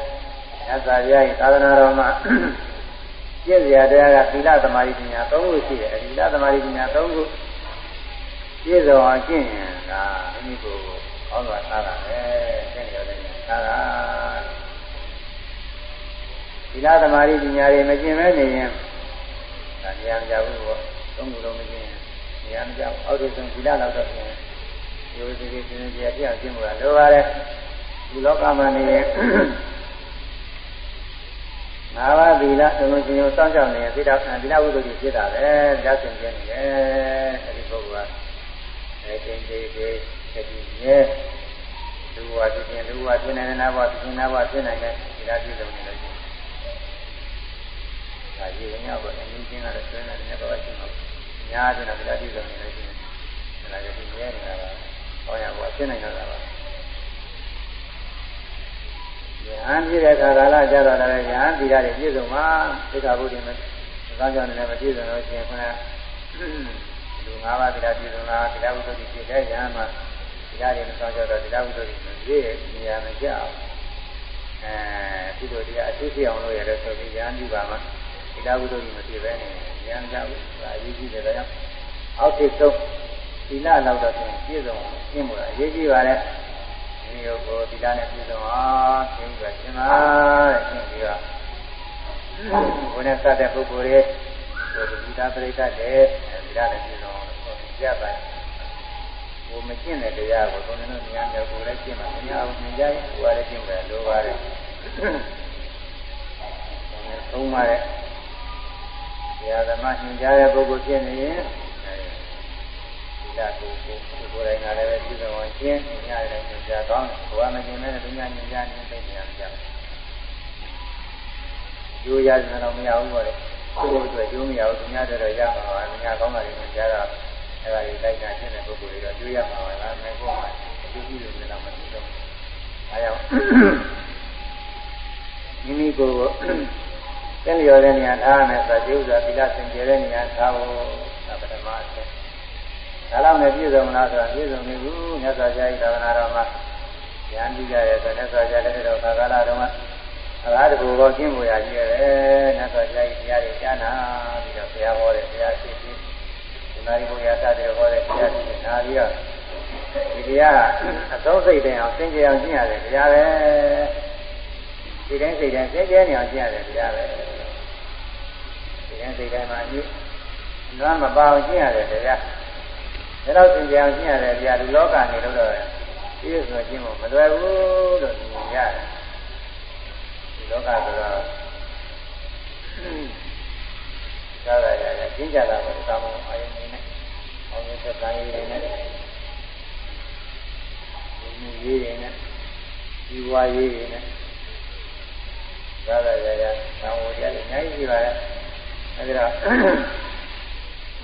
။ညဇာပြားဤသာသနာတော်မှာပြည့်စရာတရားကသီလသမာဓိပညာ၃ခုရှိတယ်။သီလသမာဓိပညာ၃ခု ပြည့်စုံအောင်ကျင့်ရင်ဒါဒီနည်းကိုဟောသွားထားတာပဲ။ကျင့်ရတယ်ထားတာ။သီလသမာဓိပညာတွေမကျင့်မဲနေရင်ဒါတရားမကြဘူးပေါ့။သုံးခုလုံးမကျင့်ရင်တရားမကြဘူး။အောက်ထစ်ဆုံးသီလလောက်တော့ကျင့်ရိုးသေးသေးသင်္ကြန်ပြအောင်ကျင့်မှုကလိုပါတယ်ဒီလောကမှာနေရင်ငါးပါးသီလသမုရှင်ကိုစောင့်ကြောက်နေရင်သီလသီလဝိသုဒ္ဓိဖြစ်တာပဲကြားသင်ပြနေတယ်အဲဒီပုဂ္ဂိုလ်က အဲတင်သေးသေးတတိရဲလူဝါသိခြင်းလူဝါသိနိုင်တဲ့နာဘဝသိခြင်းနာဘဝသိနိုင်တဲ့သီလပြည့်စုံနေလို့ရှိရင်ဒါကြီးဝင်ရောက်တော့အင်းချင်းကတော့ဆွေးနေတယ်ဘာရှိမှာညားတယ်သီလပြည့်စုံနေလို့ရှိရင်ဒါလည်းဒီရဲနေတာပါဟောရဘောဖြစ်နိုင်တာပါယဟန်ပြည့်တဲ့ခါကာလကြတော့လည်းယဟန်ဒီရတွေပြည့်စုံမှာသိက္ခာပုဒ်တွေမသာကြောင့်လည်းမပြည့်စုံလို့ရှိရင်ခဏ လူ၅ပါးတရားပြည့်စုံတာတရားဝိသုဒ္ဓိဖြစ်တဲ့ယဟန်မှာတရားတွေမသာကြောတော့တရားဝိသုဒ္ဓိမပြည့်နေရာမကြောက်အဲဒီလိုတရားအထူးဖြစ်အောင်လို့ရတယ်ဆိုပြီးယဟန်ဒီပါမှာတရားဝိသုဒ္ဓိမပြည့်ပဲနေယဟန်ကြောက်ဒါအရေးကြီးတယ်ဒါကြောင့်အောက်ထိပ်ဆုံးသီလလောက်တော့ပြည့်စုံရှင်းမှုအရေးကြီးပါလေဒီလိုကိုသီလနဲ့ပြည့်စုံအောင်ရှင်းပြီးရှင်းပါတဲ့ရှင်းပြီးတော့ဘုနဲ့စတဲ့ပုဂ္ဂိုလ်တွေဒီသီလပရိသတ်တဲ့သီလနဲ့ပြည့်စုံအောင်ဆို ကြပါဘုမကျင့်တဲ့တရားကိုဘုန်းတော်များများကိုလည်းကျင့်ပါမများဘူးမြင်ကြရင်ကိုယ်လည်းကျင့်တယ်လိုပါတယ်သုံးပါတဲ့ဘုရားဓမ္မညွှန်ကြားတဲ့ပုဂ္ဂိုလ်ဖြစ်နေရင်လာကိုကိုကိုယ်တိုင်ကလည်းပဲပြည်တော်ဝင်ရှင်းညရတယ်ညကြကောင်းဘဝမကျင်မဲ့ဒုညာညကြနေသိနေရကြကျိုးရတယ်တော့မရဘူးပေါ့လေကိုယ်အတွက်ကျိုးမရဘူးဒုညာတွေတော့ရမှာပါဒုညာကောင်းတာတွေညကြတော့ အဲ့ဒါကြီးတိုက်တာရှင်းတဲ့ပုဂ္ဂိုလ်တွေတော့ကျွေးရမှာပါလားမဟုတ်ပါဘူးဒီလိုမျိုးတော့မသိတော့အဲကြောင့်မိမိကိုယ်ကိုသင်လျော်တဲ့နေရာထားမယ်ဆိုကျေဥစွာသီလစင်ကြယ်တဲ့နေရာထားဖို့ဒါပထမအချက်ဒါလောက်နဲ့ပြည့်စုံမလားဆိုတာပြည့်စုံနေဘူးမြတ်စွာဘုရားဤသာသနာတော်မှာဉာဏ်ကြည့်ကြရဲဆိုမြတ်စွာဘုရားလည်းတော့ခါကာလတုန်းကအလားတကူတော့ကျင့်ဖို့ရကြီးရတယ်မြတ်စွာဘုရားဤတရားတွေကြားနာပြီးတော့ဘုရားဟောတဲ့ဘုရားရှိရှိဒီ နာရီဘုရားစတဲ့ဟောတဲ့ဘုရားရှိရှိနာပြီးတော့ဒီတရားအဆုံးစိတ်တင်အောင်သင်ကြအောင်ကျင့်ရတယ်တရားပဲဒီတိုင်းစိတ်တိုင်းသင်ကြနေအောင်ကျင့်ရတယ်တရားပဲဒီတိုင်းစိတ်တိုင်းမှာအယူနွမ်းမပါအောင်ကျင့်ရတယ်တရားဒါတော့သင်ကြအောင်ကျင့်ရတယ်တရားဒီလောကနေလို့တော့ပြည့်စုံခြင်းမလွယ်ဘူးလို့မြင်ရတယ်ဒီလောကဆိုတော့သာသာရရကျင့်ကြတာကိုသာမန်အာယုန်နဲ့အောင်ရ သက်သာရည်နဲ့ဒီရေးရနဲ့ဒီဝါရေးရနဲ့သာသာရရသံဝတရားတွေအများကြီးရှိပါတယ်အဲဒီတော့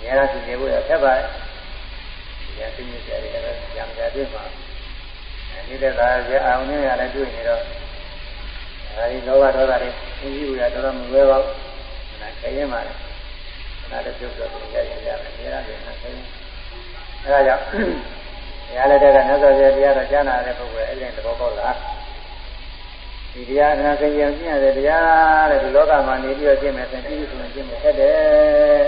ဉာဏ်သိနေဖို့ရဆက်ပါတယ်ဉာဏ်သိနေကြတယ်လည်းဉာဏ်ကြတဲ့မှာနေတဲ့ကာရအောင်နေရလည်းတွေ့နေတော့အဲဒီလောဘဒေါသတွေသင်ကြည့်ရတော့တော်မလွယ်ပါဘူး။ဒါခရင်ပါလေ။ဒါလည်းပြုတ်တော့ကြရရမယ်။နေရတယ်နော်ခရင်။ အဲဒါကြောင့်တရားလက်တဲ့ကမြတ်စွာဘုရားတရားတော်ကြားနာတဲ့ပုဂ္ဂိုလ်အဲ့ဒီသဘောပေါက်လား။ဒီတရားနာသိရင်ကျင့်ရတဲ့တရားတဲ့ဒီလောကမှာနေပြီးတော့ကျင့်မယ်ဆိုရင်ပြီးဆိုရင်ကျင့်မယ်ဆက်တယ်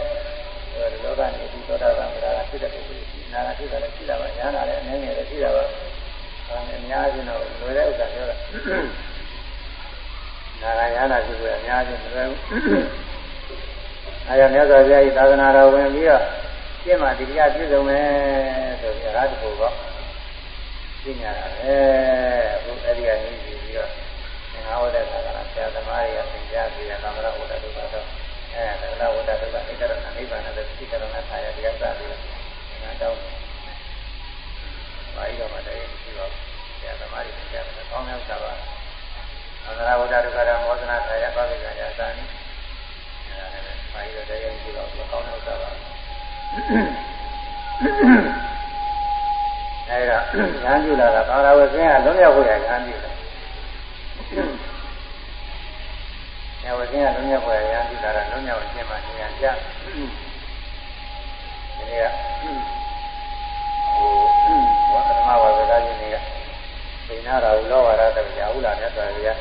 ။ဒီလောကနေပြီးသောတာပန်တရားဖြစ်တဲ့ပုဂ္ဂိုလ်ဒီနာကဖြစ်တာလည်းရှိတာပါ။ညာနာလည်းအနည်းငယ်လည်းရှိတာပါ။အဲအများကြီးတော့လွယ်တဲ့ဥစ္စာပြောတာနာဂယာနာဖြစ်ပြီးအများကြီးမလွယ်ဘူးအဲဒါမြတ်စွာဘုရားဤသာသနာတော်ဝင်ပြီးတော့ ရှင်းမှဒီတရားပြည့်စုံမယ်ဆိုပြီးအရာတခုတော့ရှင်းရတာပဲအခုအဲ့ဒီကနေပြီးတော့ငါဝဒသာကဆရာသမားတွေကသင်ကြားပြီးရသမရဝဒတုကတော့အဲသမရဝဒတုကဣတရဏနိဗ္ဗာန်နဲ့သိတရဏထာယတရားစပြီးတော့ငါတော့ဘာကြီးတော့မတည်းရှိတော့ဆရာသမားတွေသင်ကြားတယ်ကောင်းများစွာပါအန္တရာဝဒတုကရမောဇနာထာယပါဠိကရာသာနိအဲဒါလည်းဘာကြီးတော့တရားရှိတော့ကောင်းများစွာပါ အဲဒါညာပြုလာတာဘာသာဝဆင်းကလွန်မြောက်ဖို့ရညာပြုလာညာဝဆင်းကလွန်မြောက်ဖို့ရညာပြုလာတာလွန်မြောက်ခြင်းမှဉာဏ်ကြဒီနေ့ကဟိုဝါသမာဝါစကားကြီးတွေကသိနာတာလောဝါရတ္တရာဟုလာမြတ်စွာဘုရား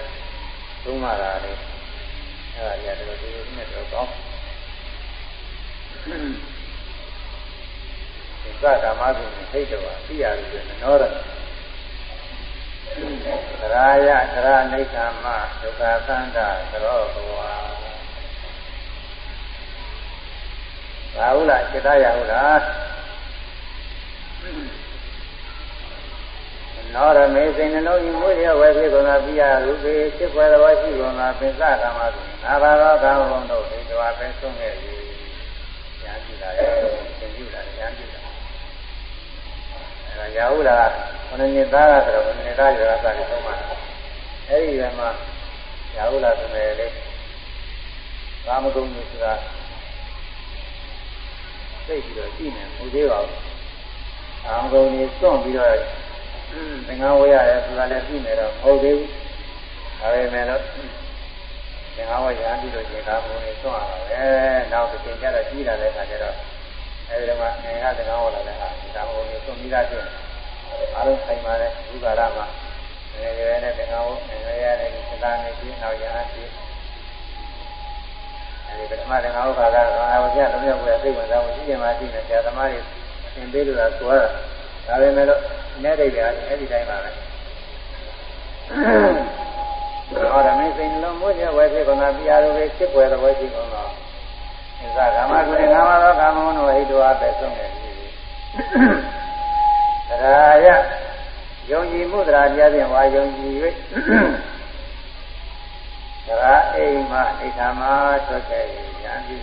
သုံးပါတာလေအဲဒါကြီးကတော့ဒီလိုနဲ့တော့ကောင်း သက္ကမသုဟိတ်တော်သိရတယ်နောရသရာယသရနိဋ္ဌမဒုက္ခသန္တာသရောဘဝဘာဟုတ်လားစိတ္တရဟုတ်လားနောရမေစိန်နှလုံးကြီးမွေးရဝဲဖြစ်ကုန်သာပြရရုပေဖြစ်ွယ်တော်ရှိကုန်သာပင်စကမ္မသုငါဘာသောကာမဘုံတို့ဒီတော်ပင်ဆုံးခဲ့ပြီညာကြည့်လာတယ်သင်ကြည့်လာတယ်ညာကြည့်လာ ရာဟုလာခဏနှစ်သားကဆိုတော့ခဏနှစ်သားရောအစားကိုသုံးပါအဲ့ဒီကမှရာဟုလာဆိုတယ်လေကာမဂုဏ်တွေဆိုတာသိပြီးတော့ကြည့်နေမူသေးပါဘူးကာမဂုဏ်တွေစွန့်ပြီးတော့သင်္ကန်းဝေးရတယ်ဆိုတာလည်းကြည့်နေတော့မဟုတ်သေးဘူးဒါပေမဲ့လို့သင်္ကန်းဝေးရမ်းပြီးတော့ရှင်ကာမဂုဏ်တွေစွန့်ရတာပဲနောက်တစ်ချိန်ကျတော့ကြီးလာတဲ့အခါကျတော့ အဲဒီတော့ငင်ကသင်္ကန်းဝေးလာတဲ့အခါကာမဂုဏ်တွေစွန့်ပြီးသားဖြစ်အားလုံးဆိုင်ပါတဲ့ဘုရားရမှာငယ်ရွယ်နဲ့သင်္ကန်းဝေးငယ်ရွယ်ရတဲ့သစ္စာနဲ့ပြီးနောက်ရဟန်းပြီးအဲဒီပထမသင်္ကန်းဝေးကတော့အာဝဇ္ဇလုံးရောက်ပြီးသိဝင်သားကိုရှိရင်မှရှိနေဆရာသမားတွေသင်ပေးလို့သာသွားတာဒါပေမဲ့လို့နဲ့တိတ်တယ်အဲ့ဒီတိုင်းပါပဲဟောဓမင်းစိန်လုံးမိုးချဝဲဖြစ်ကုန်တာပြာလိုပဲဖြစ်ွယ်တော်ရှိကုန်တော့သစ္စာကာမကုဏငါမသောကာမဝဏ္ဏဟိတော အပဲဆုံးနေပြီတရားယယုံကြည်မှုတရားတရားဖြင့်ဝါယုံကြည်၍တရားအိမ်မှအိဋ္ဌာမထွက်ခဲ့ရန်ပြီ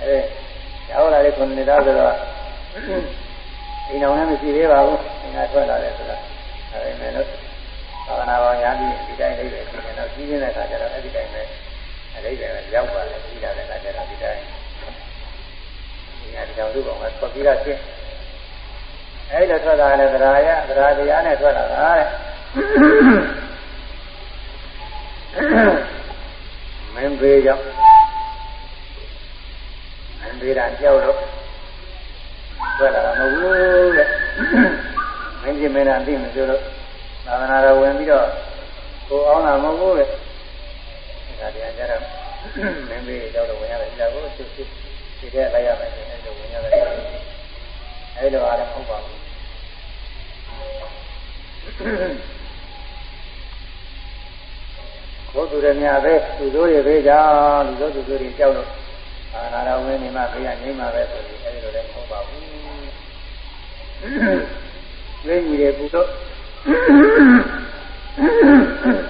အဲရောက်လာတဲ့ခုနှစ်တော့ဆိုတော့အိမ်တော်လည်းမရှိသေးပါဘူးအင်္ဂါထွက်လာတယ်ဆိုတာဒါပေမဲ့လို့သာသနာပေါ်ညာပြီးဒီတိုင်းလေးပဲဖြစ်နေတော့ကြီးနေတဲ့အခါကျတော့အဲ့ဒီတိုင်းပဲအဲ့ဒီတိုင်းပဲရောက်ပါလေကြီးလာတဲ့အခါကျတော့ဒီတိုင်း ဒီကြောင့်သူ့ကောင်ကထွက်ပြီးတော့ရှင်းအဲ့လိုထွက်တာလည်းသရာယသရာတရားနဲ့ထွက်လာတာတဲ့မင်းဘေးကြောင့်မင်းဘေးတာကြောက်လို့ထွက်လာတာမဟုတ်ဘူးတဲ့မင်းကြီးမင်းတာသိမလို့လို့သာသနာတော်ဝင်ပြီးတော့ကိုအောင်လာမဟုတ်ဘူးတဲ့ဒါတရားကြတော့မင်းဘေးကြောက်လို့ဝင်ရတယ်ဒါကိုသူသူ ဒီတဲ့လိုက်ရမယ်အဲ့လိုဝင်ရတယ်အဲ့လိုအားလည်းမဟုတ်ပါဘူးဘုသူရမြပဲသူတို့တွေပဲကြောင့်လူတို့သူတို့တွေကြောက်လို့အာနာတော်ဝင်နေမှဘေးကနေမှပဲဆိုပြီးအဲဒီလိုလည်းမဟုတ်ပါဘူး။ဝိညာဉ်တွေပုတို့လူ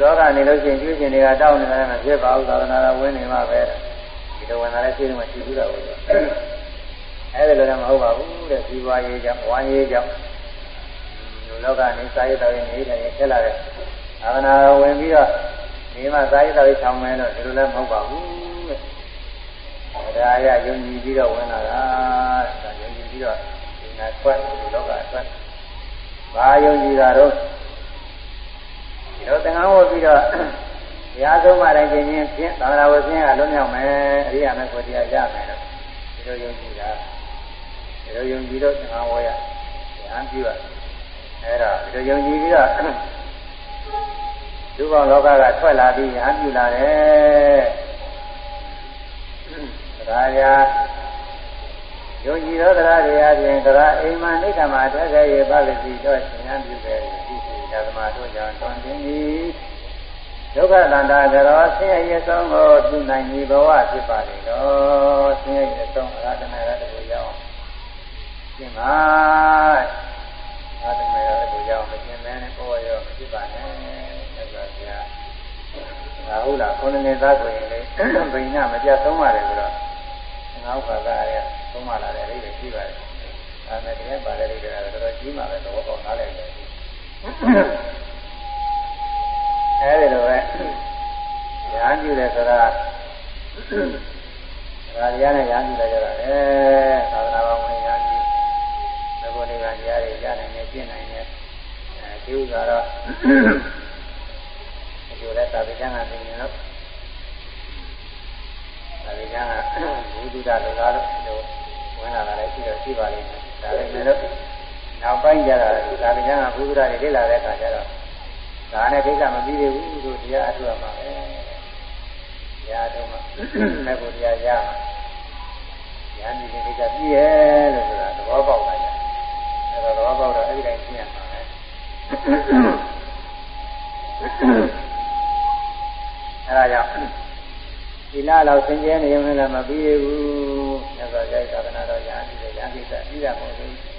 လောကနေလို့ရှိရင်ကျွေးကျင်တွေကတောင်းနေတာလည်းမဖြစ်ပါဘူးသာသနာတော်ဝင်နေမှပဲဒီလိုဝင်လာတဲ့စိတ်တွေမှရှိဘူးတော့ဘူး။အဲဒီလိုလည်းမဟုတ်ပါဘူးတဲ့ဇီဝရေးကြောင့်ဝမ်းရေးကြောင့်လူလောကနေစာရေးတော်ရင်နေတယ်ဖြစ်လာတဲ့သာသနာတော်ဝင်ပြီးတော့ဒီမှာစာရေးတော်ချောင်းမဲတော့ဒီလိုလည်းမဟုတ်ပါဘူးတဲ့။ဒါရယုံကြည်ပြီးတော့ဝင်လာတာတဲ့။ယုံကြည်ပြီးတော့ဒီနာဆွတ်လူလောကဆွတ်ဘာယုံကြည်တာတော့ဒီ တော့သံဃာဝတ်ပြီးတော့တရားဆုံးမှတိုင်းချင်းချင်းဖြင့်သာသနာဝဆင်းကလွတ်မြောက်မယ်အရိယာမေဖို့တရားရမယ်တော့ဒီလိုယုံကြည်တာဒီလိုယုံကြည်တော့သံဃာဝရတရားပြုရအဲ့ဒါဒီလိုယုံကြည်ပြီးတော့လူကောင်လောကကထွက်လာပြီးညာပြုလာတယ်တရားရာယုံကြည်သောတရားတွေအပြင်တရားအိမ်မှာနိဒ္ဓမာထက်ခဲရပါလိမ့်စီတော့ရှင်ရန်ပြုခဲ့တယ် ဒီစီဓမ္မတို့ကြောင့်တွင်တင်သည်ဒုက္ခတန္တာကရောဆင်းရဲရဆုံးကိုပြုနိုင်ပြီဘဝဖြစ်ပါလေတော့ဆင်းရဲရဆုံးအရဟတမေရတကိုရောက်ရှင်းပါအရဟတမေရတကိုရောက်မရှင်းမဲနဲ့ပေါ်ရောမဖြစ်ပါနဲ့ဆက်ပါဗျာငါဟုတ်လားခုနှစ်နှစ်သားဆိုရင်လေဘိညာမပြတ်သုံးပါတယ်ဆိုတော့ငါဥပါကရသုံးပါလာတယ်အဲ့ဒီရှိပါတယ်အဲမဲ့တည်းပါတယ်လေကတော့တော်တော်ကြီးမှပဲတော့ပေါ့နားလည်တယ် အဲဒီလိုပဲညာကြည့်တယ်ဆိုတာဒါတရားနဲ့ညာကြည့်တယ်ကြတာလေသာသနာ့ဘောင်ဝင်ညာကြည့်သဘောတရားတရားတွေကြားနိုင်နေပြင့်နိုင်နေအဲဒီဥစ္စာတော့ဒီလိုလဲသာဝေကျမ်းကသိနေတော့သာဝေကျမ်းကဘုဒ္ဓတာလောကလို့ဝင်လာတာလည်းရှိတော့ရှိပါလိမ့်မယ်ဒါလည်းလည်း နောက်ပိုင်းကျတော့သာဝေကျမ်းကဘုဒ္ဓတာတွေလေ့လာတဲ့အခါကျတော့ဒါနဲ့ဒိဋ္ဌမပြီးသေးဘူးလို့တရားအထုရမှာပဲတရားတော့မှမဲ့ကိုတရားရမှာညာနေဒိဋ္ဌပြီးရဲ့လို့ဆိုတာသဘောပေါက်လာကြအဲတော့သဘောပေါက်တော့အဲ့ဒီတိုင်းရှင်းရမှာပဲအဲဒါကြောင့်ဒီလားလောက်သင်ကျဲနေရင်လည်းမပြီးဘူးမြတ်စွာဘုရားသာသနာတော်ညာနေတယ်ညာကိစ္စပြီးရမှာလို့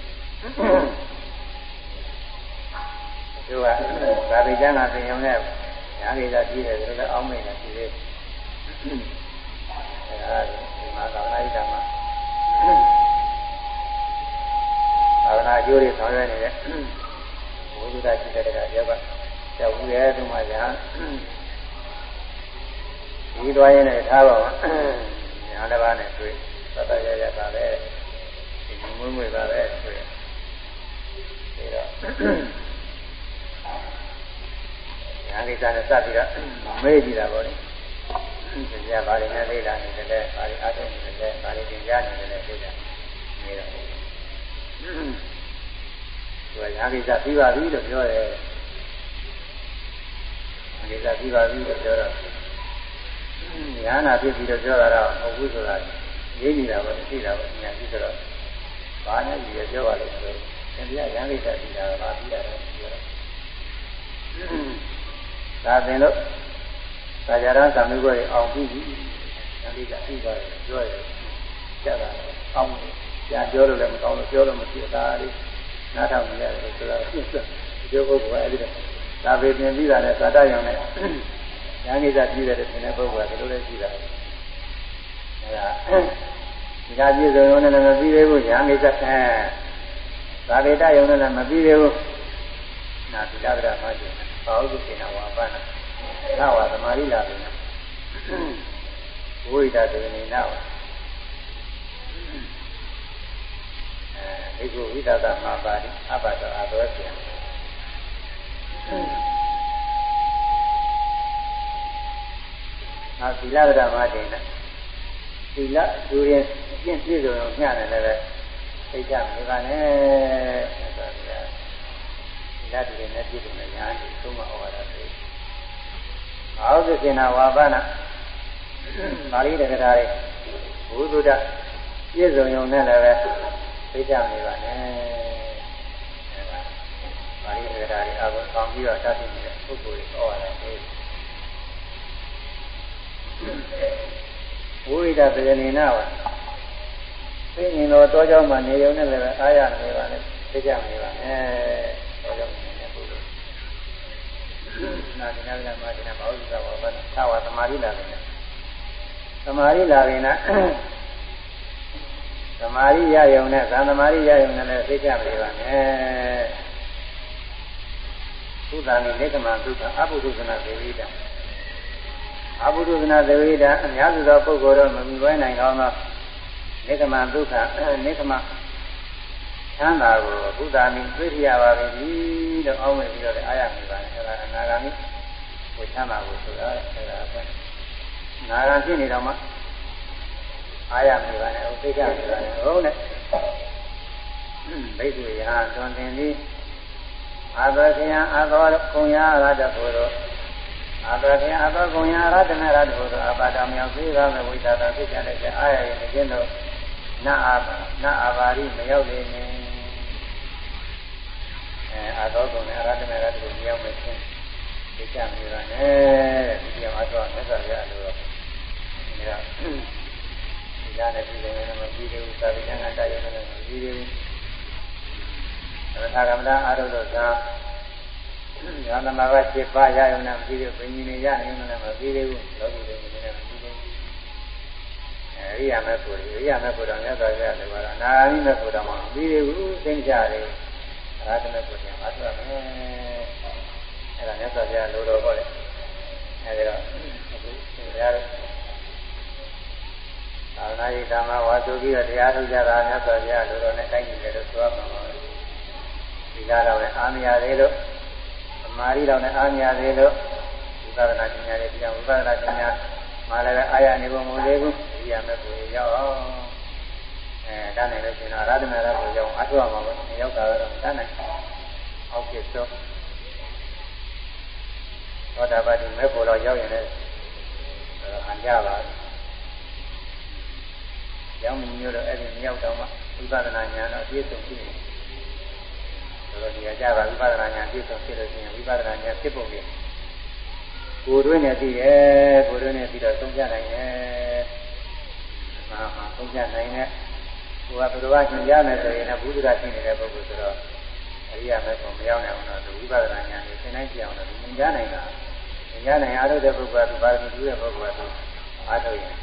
သူကသာဝေကျမ်းကသင်ရုံနဲ့ညာကိစ္စပြီးတယ်ဆိုတော့အောင်းမိတ်နေပြီလေအဲဒါဒီမှာသာဝနာ့ဓမ္မသာဝနာအကျိုးတွေဆောင်ရွက်နေတဲ့ဘုရားရှိတဲ့တရားယောဂကျောက်ဘူးရဲ့သူမှညာဒီသွားရင်လည်းထားပါမှာညာတစ်ပါးနဲ့တွေ့သတ္တရရတာပဲဒီမွေးမွေးပါပဲတွေ့ ပြီးတော့ညာကိစ္စနဲ့စပြီးတော့မေးကြည့်တာပေါ့လေဒီကဘာတွေနဲ့လေ့လာနေတယ်လဲဘာတွေအားထုတ်နေတယ်လဲဘာတွေသင်ကြားနေတယ်လဲသိတာနေတော့သူကညာကိစ္စပြီးပါပြီလို့ပြောတယ်ညာကိစ္စပြီးပါပြီလို့ပြောတော့ညာနာဖြစ်ပြီးတော့ပြောတာတော့မဟုတ်ဘူးဆိုတာရေးကြည့်တာပေါ့သိတာပေါ့ညာကြည့်တော့ဘာနဲ့ကြည့်ရပြောပါလို့ဆိုတော့ သင်ပြညာကိစ္စပြီးတာကဘာပြီးတာလဲပြောတော့ဒါသင်လို့သာကြရသံဃာကိုအောင်ပြီးပြီညာကိစ္စပြီးပါတယ်ပြောရတယ်ကြတာအောင်းတယ်ကြာပြောလို့လည်းမကောင်းလို့ပြောလို့မဖြစ်တာလေးနားထောင်နေရတယ်ဆိုတာပြည့်စုံဒီပုဂ္ဂိုလ်ကအဲ့ဒီတော့ဒါပေပြင်ပြီးတာလည်းသာတရောင်နဲ့ညာကိစ္စပြီးတယ်ဆိုတဲ့ပုဂ္ဂိုလ်ကဒီလိုလေးရှိတာအဲဒါဒီကပြည့်စုံရုံနဲ့လည်းမပြီးသေးဘူးညာကိစ္စအဲ သာဝေတယုံနဲ့လည်းမပြီးသေးဘူးနာသီလဗရမှကျင်ပါဟုသိနာဝါပနာနာဝါသမာဓိလာပြီဝိဒသေနေနာအဲဒီကိုဝိဒတာမှာပါတိအဘတော်အတော်ပြန်အာသီလဗဒမတေနသီလဒူရင်အကျင့်ပြည့်စုံအောင်ညှတယ်လည်းပဲ သိကြမပါနဲ့ဆိုတော့သီလဒူရင်နဲ့ပြည့်စုံတဲ့ညာဒီသုံးမဩဝါဒတွေအာဟုသင်္နာဝါပနာပါဠိတက္ကရာတွေဘုဒ္ဓပြည့်စုံုံနဲ့လည်းပဲသိကြနေပါနဲ့အဲဒါပါဠိတက္ကရာတွေအကုန်ဆောင်ပြီးတော့တတ်သိနေတဲ့ပုဂ္ဂိုလ်တွေဟောရတာလေဝိဒပဇနေနာဝ သိရင်တော့တောကြောင်းမှာနေုံနဲ့လည်းအားရနေပါနဲ့သိကြနေပါနဲ့တောကြောင်းနေတဲ့ပုဂ္ဂိုလ်နာဒီနာကမှာဒီနာဘာလို့သာဝဘာသာဝသမာဓိလာတယ်သမာဓိလာရင်လားသမာဓိရယုံနဲ့သံသမာဓိရယုံနဲ့လည်းသိကြနေပါနဲ့သုဒ္ဓံနိကမသုဒ္ဓအဘုဒ္ဓနာသေဝိတအဘုဒ္ဓနာသေဝိတအများစုသောပုဂ္ဂိုလ်တော့မမြင်နိုင်ကောင်းသော လေကမသုဒ္ဓလေကမချမ်းသာကိုဘုဒ္ဓနိသိရပါပြီလို့အောင်းဝင်ပြီးတော့အားရမိပါတယ်အဲဒါအနာဂါမိကိုချမ်းသာကိုဆိုတာအဲဒါပဲနာဂံဖြစ်နေတော့မှအာရမေပါနဲ့ဥသိကြမေပါနဲ့ဟုတ်နဲ့ဘိက္ခုယဟသွန်သင်သည်အာသောခယံအာသောကုံယရတ္တဘုရောအာသောခယံအာသောကုံယရတ္တနရတ္တဘုရောအပါဒမြောက်သေးသောဝိသတာဖြစ်ကြတဲ့အာရရဲ့ကျင်းတို့ နတ်အာနတ်အာဘာရိမရောက်လေနေအဲအာသောကုံယရတ္တနရတ္တကိုမြောက်မယ်ချင်းသိကြမေပါနဲ့ဒီကြောင့်အသောမြတ်စွာဘုရားလိုတော့ဒါဒီကနေ့ပြည်တယ်လည်းမပြီးသေးဘူးသာဝိဉာဏတရားလည်းမပြီးသေးဘူးသာကမ္မတာအာရုဒ္ဓသာညာနာမှာ7ပါးရရုံနဲ့မပြီးသေးဘူးဘိညာဉ်ရရုံနဲ့မပြီးသေးဘူးလောကီတွေလည်းမပြီးသေးဘူး အဲရိယာမဲ့ကိုရိယာမဲ့ကိုတော့မြတ်စွာဘုရားလည်းပါတော့နာဂာမိမဲ့ကိုတော့မပြီးသေးဘူးသိကြတယ်အာသမဲ့ကိုပြန်အားထုတ်မယ်အဲဒါမြတ်စွာဘုရားလိုတော်ဟောတယ်အဲဒီတော့အခုဘုရားသာနာရေးဓမ္မဝါဆိုပြီးတော့တရားထုတ်ကြတာမြတ်စွာဘုရားလိုတော်နဲ့ကိုင်းနေတယ်လို့ဆိုရမှာပါဒီကားတော့လည်းအာမရသေးလို့သမာဓိတော့လည်းအာမရသေးလို့ဝိပဿနာပညာတွေပြန်ဝိပဿနာပညာမှလည်းအာရနေဖို့မလိုဘူး ဒီရမယ်ကိုရောက်အောင်အဲတန်းနိုင်လို့ရှင်တော့အာရဒနာရကိုရောက်အားထုတ်ရမှာပဲရောက်တာတော့တန်းနိုင်အောက်ကျတော့သောတာပတိမဲ့ဖို့တော့ရောက်ရင်လည်းဟန်ကြပါကျောင်းမျိုးတော့အဲ့ဒီမြောက်တော့မှဝိပဿနာဉာဏ်တော့အပြည့်စုံဖြစ်နေတယ်ဒါတော့ဒီအကြပါဝိပဿနာဉာဏ်အပြည့်စုံဖြစ်လို့ရှိရင်ဝိပဿနာဉာဏ်ဖြစ်ပုံကြီးကိုယ်တွင်းနဲ့သိရဲ့ကိုယ်တွင်းနဲ့ပြီးတော့သုံးပြနိုင်ရဲ့ မာမှာသုံးပြနိုင်တဲ့ကိုယ်ကဘုရားရှင်ရမယ်ဆိုရင်လည်းဘုရားရှိနေတဲ့ပုဂ္ဂိုလ်ဆိုတော့အရိယာမဲ့ဆုံးမရောက်နိုင်အောင်တော့ဝိပဿနာဉာဏ်ကိုသင်နိုင်ကြအောင်တော့သင်ကြားနိုင်တာသင်ကြားနိုင်အားထုတ်တဲ့ပုဂ္ဂိုလ်ကသူပါရမီတူတဲ့ပုဂ္ဂိုလ်ကသူအားထုတ်ရင်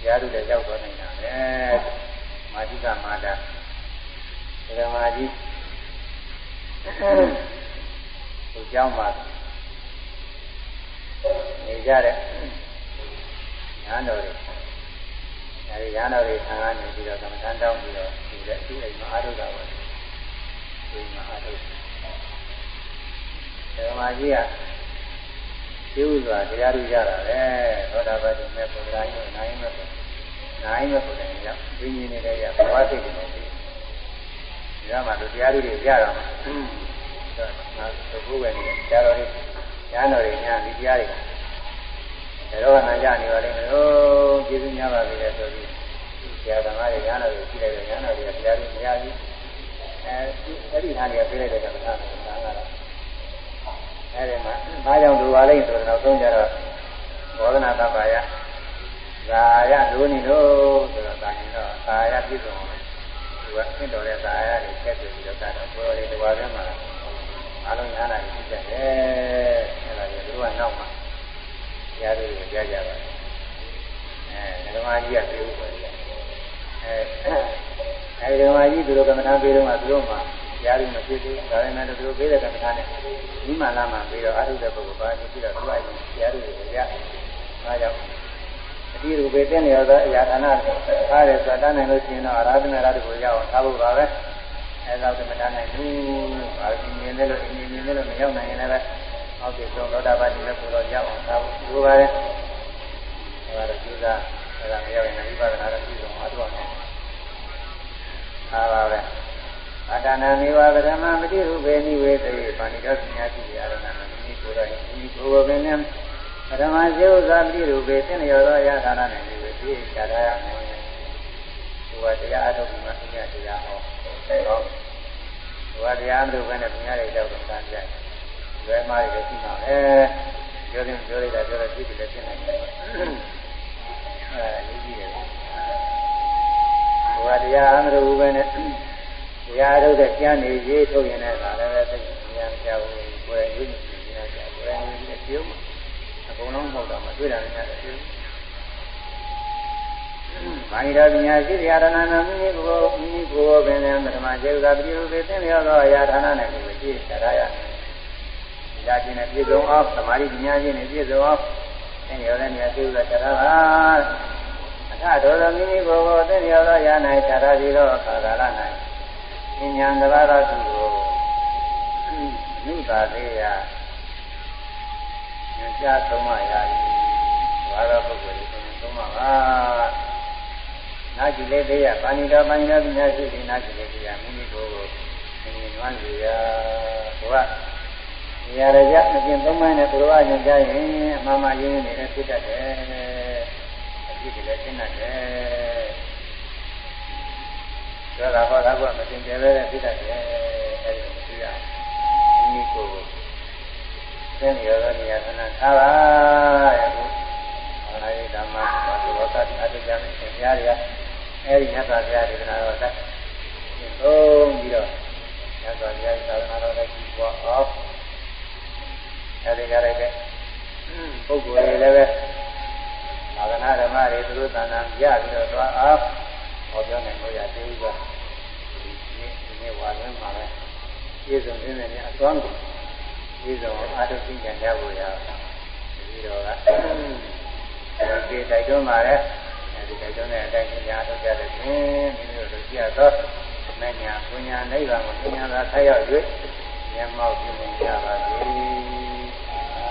တရားတို့လည်းရောက်သွားနိုင်တာပဲမာတိကမာတာဒဂမာကြီးသူကြောင်းပါနေကြတဲ့ညာတော်တွေ အဲဒီညာတော်တွေဆံကနေပြီးတော့ကမ္မထမ်းတောင်းပြီးတော့ဒီလက်သူ့အိမ်မှာအားထုတ်တာပါဒီမှာအားထုတ်ဒဂမာကြီးကကျိုးစွာတရားဓုကြတာပဲသောတာပတိမဲ့ပုဒ်ရာယုံနိုင်မဲ့ပုဒ်နိုင်မဲ့ပုဒ်တယ်ရောက်ပြင်းနေနေတဲ့ရဘဝစိတ်တွေနဲ့ဒီကမှတို့တရားဓုတွေကြတာမှာငါသဘုပဲနေတရားတော်တွေညာတော်တွေညာဒီတရားတွေ ဒါတော့နာကြနေပါလိမ့်မယ်လို့ကျေးဇူးများပါပြီလေဆိုပြီးဆရာသမားတွေညာတော်တွေရှိလိုက်တယ်ညာတော်တွေတရားတွေမရဘူးအဲအဲ့ဒီဟာတွေကပြေးလိုက်တဲ့ကမ္ဘာကသာကတော့အဲဒီမှာဘာကြောင့်ဒုပါလိမ့်ဆိုတော့သုံးကြတော့ဘောဓနာတပ္ပါယသာယဒုနိလို့ဆိုတော့ဒါရင်တော့သာယပြည့်စုံအောင်သူကသင်တော်တဲ့သာယတွေချက်ပြီးတော့ကတော့ဘောရီတဝါထဲမှာအလုံးညာနာကြီးကြတယ်အဲဒါကြီးသူကနောက်မှာ ရားတွေကြားကြပါအဲဓမ္မကြီးကပြောပါလေအဲအဲဒီဓမ္မကြီးသူတို့ကမ္မထာပေးတော့မှသူတို့မှာရားတွေမဖြစ်သေးဘူးဒါပေမဲ့သူတို့ပေးတဲ့ကမ္မထာနဲ့ဒီမှလာမှပြီးတော့အာရုံတဲ့ပုဂ္ဂိုလ်ပါနေပြီးတော့သူကရားတွေရအားကြောင့်အဒီရူပေတဲ့နေရာသောအရာဌာနထားတယ်ဆိုတာတန်းနိုင်လို့ရှိရင်တော့အာရဒနာရတကိုရအောင်ထားဖို့ပါပဲအဲဒါတော့မတန်းနိုင်ဘူးအာဒီမြင်တယ်လို့အင်းမြင်တယ်လို့မရောက်နိုင်ရင်လည်း အောက်ကျဆုံးသောတာပတိလည်းကိုတော့ရအောင်ထားဖို့လိုပါတယ်အဲဒါတော့ကျူးစားအဲဒါမရောက်ရင်ဝိပဿနာတော့ပြီးဆုံးအားတော့အောင်အားပါပဲအတ္တနာမေဝဗရမမတိရုပေနိဝေသေပါဏိတော်ပညာရှိရရဏမမိကိုယ်တော်ဤကိုယ်ကိုယ်ပင်နဲ့ပထမဇေဥဇာပိရုပေသင်လျော်သောယထာနာနဲ့ဒီဝေသိချာရမယ်။ဒီဝတရားအထုတ်ပြီးမှအညာတရားဟော။ဟောဒီဝတရားမလို့ပဲနဲ့ပညာတွေကြောက်တော့တန်းကြ။လွ ယ်မားတွေရှိမှာပဲ။ပြောရင်ပြောလိုက်တာပြောတော့သိတယ်လည်းသိနိုင်တယ်။အဲဒီကြီးတယ်။ဒီဝတရားမလို့ပဲနဲ့တရားထုတ်တဲ့ကျမ်းနေရေးထုတ်ရင်လည်းဒါလည်းပဲသိဉာဏ်ကြောက်ကိုယ်ရင်ရင်းနေဉာဏ်ကြောက်ကိုယ်ရင်ရင်းနေပြုံးအကုန်လုံးမဟုတ်တော့မတွေ့တာလည်းရတယ်ပြုံးမာဟိရပညာရှိတရားရဏနာမိမိကိုယ်မိမိကိုယ်ပင်လည်းပထမကျေဥသာပြည့်စုံသိလျောသောအရာဌာနနဲ့ကိုကြည့်ရရ ဒီလာခြင်းနဲ့ပြည့်စုံအောင်သမာဓိပညာခြင်းနဲ့ပြည့်စုံအောင်သင်ရောတဲ့နေရာကျေဥသာခြားတာအထတော်သောမိမိကိုယ်ကိုသင်ရောသောရာ၌ခြားတာပြီးတော့အခါကာလ၌ဉာဏ်တဘာသာသူကိုမိပါသေးရာဉာဏ်ကြသုံးမရာဤဘာသာပုဂ္ဂိုလ်ကိုသုံးမပါနာကြည့်လေသေးရပါဏိတော်ပါဏိတော်ပညာရှိသည်နာကြည့်လေသေးရမိမိကိုယ်ကိုသင်္ကြန်ဝမ်းစီရာဘုရား နေရာရကြမကျင်သုံးမိုင်းနဲ့ဘုရားညွှန်ကြားရင်အမှန်မှရင်းနေတဲ့ဖြစ်တတ်တယ်အဖြစ်တွေလည်းရှင်းတတ်တယ်ပြောတာဟောတာကမတင်ကြဲပဲဖြစ်တတ်တယ်အဲဒီလိုသိရမိမိကိုယ်သင်ရတဲ့နေရာခဏထားပါရဲ့ဘုရားရဲ့ဓမ္မဘာသာတော်တာအတ္တကြမ်းသင်ကြားရအဲဒီမြတ်စွာဘုရားဒေသနာတော်ကသင်သုံးပြီးတော့မြတ်စွာဘုရားသာသနာတော်ကိုကြည့်ပေါ်အောင် အဲဒီကြတဲ့ပုဂ္ဂိုလ်တွေလည်းပဲသာသနာဓမ္မတွေသူတို့သဏ္ဍာန်ရပြီးတော့သွားအောင်ဟောပြောနိုင်လို့ရသေးဘူးကဒီနေ့ဝါရင်းမှာပဲပြည်စုံနေနေအသွမ်းကိုပြည်စုံအားထုတ်သိကြရဖို့ရဒီတော့ကဒီတိုက်တွန်းပါလေဒီတိုက်တွန်းတဲ့အတိုင်းညာထုတ်ကြတဲ့ဖြင့်မိမိတို့ကြည့်ရသောမညာပညာနိဗ္ဗာန်ကိုပညာသာဆက်ရောက်၍မျက်မှောက်ပြုနေကြပါ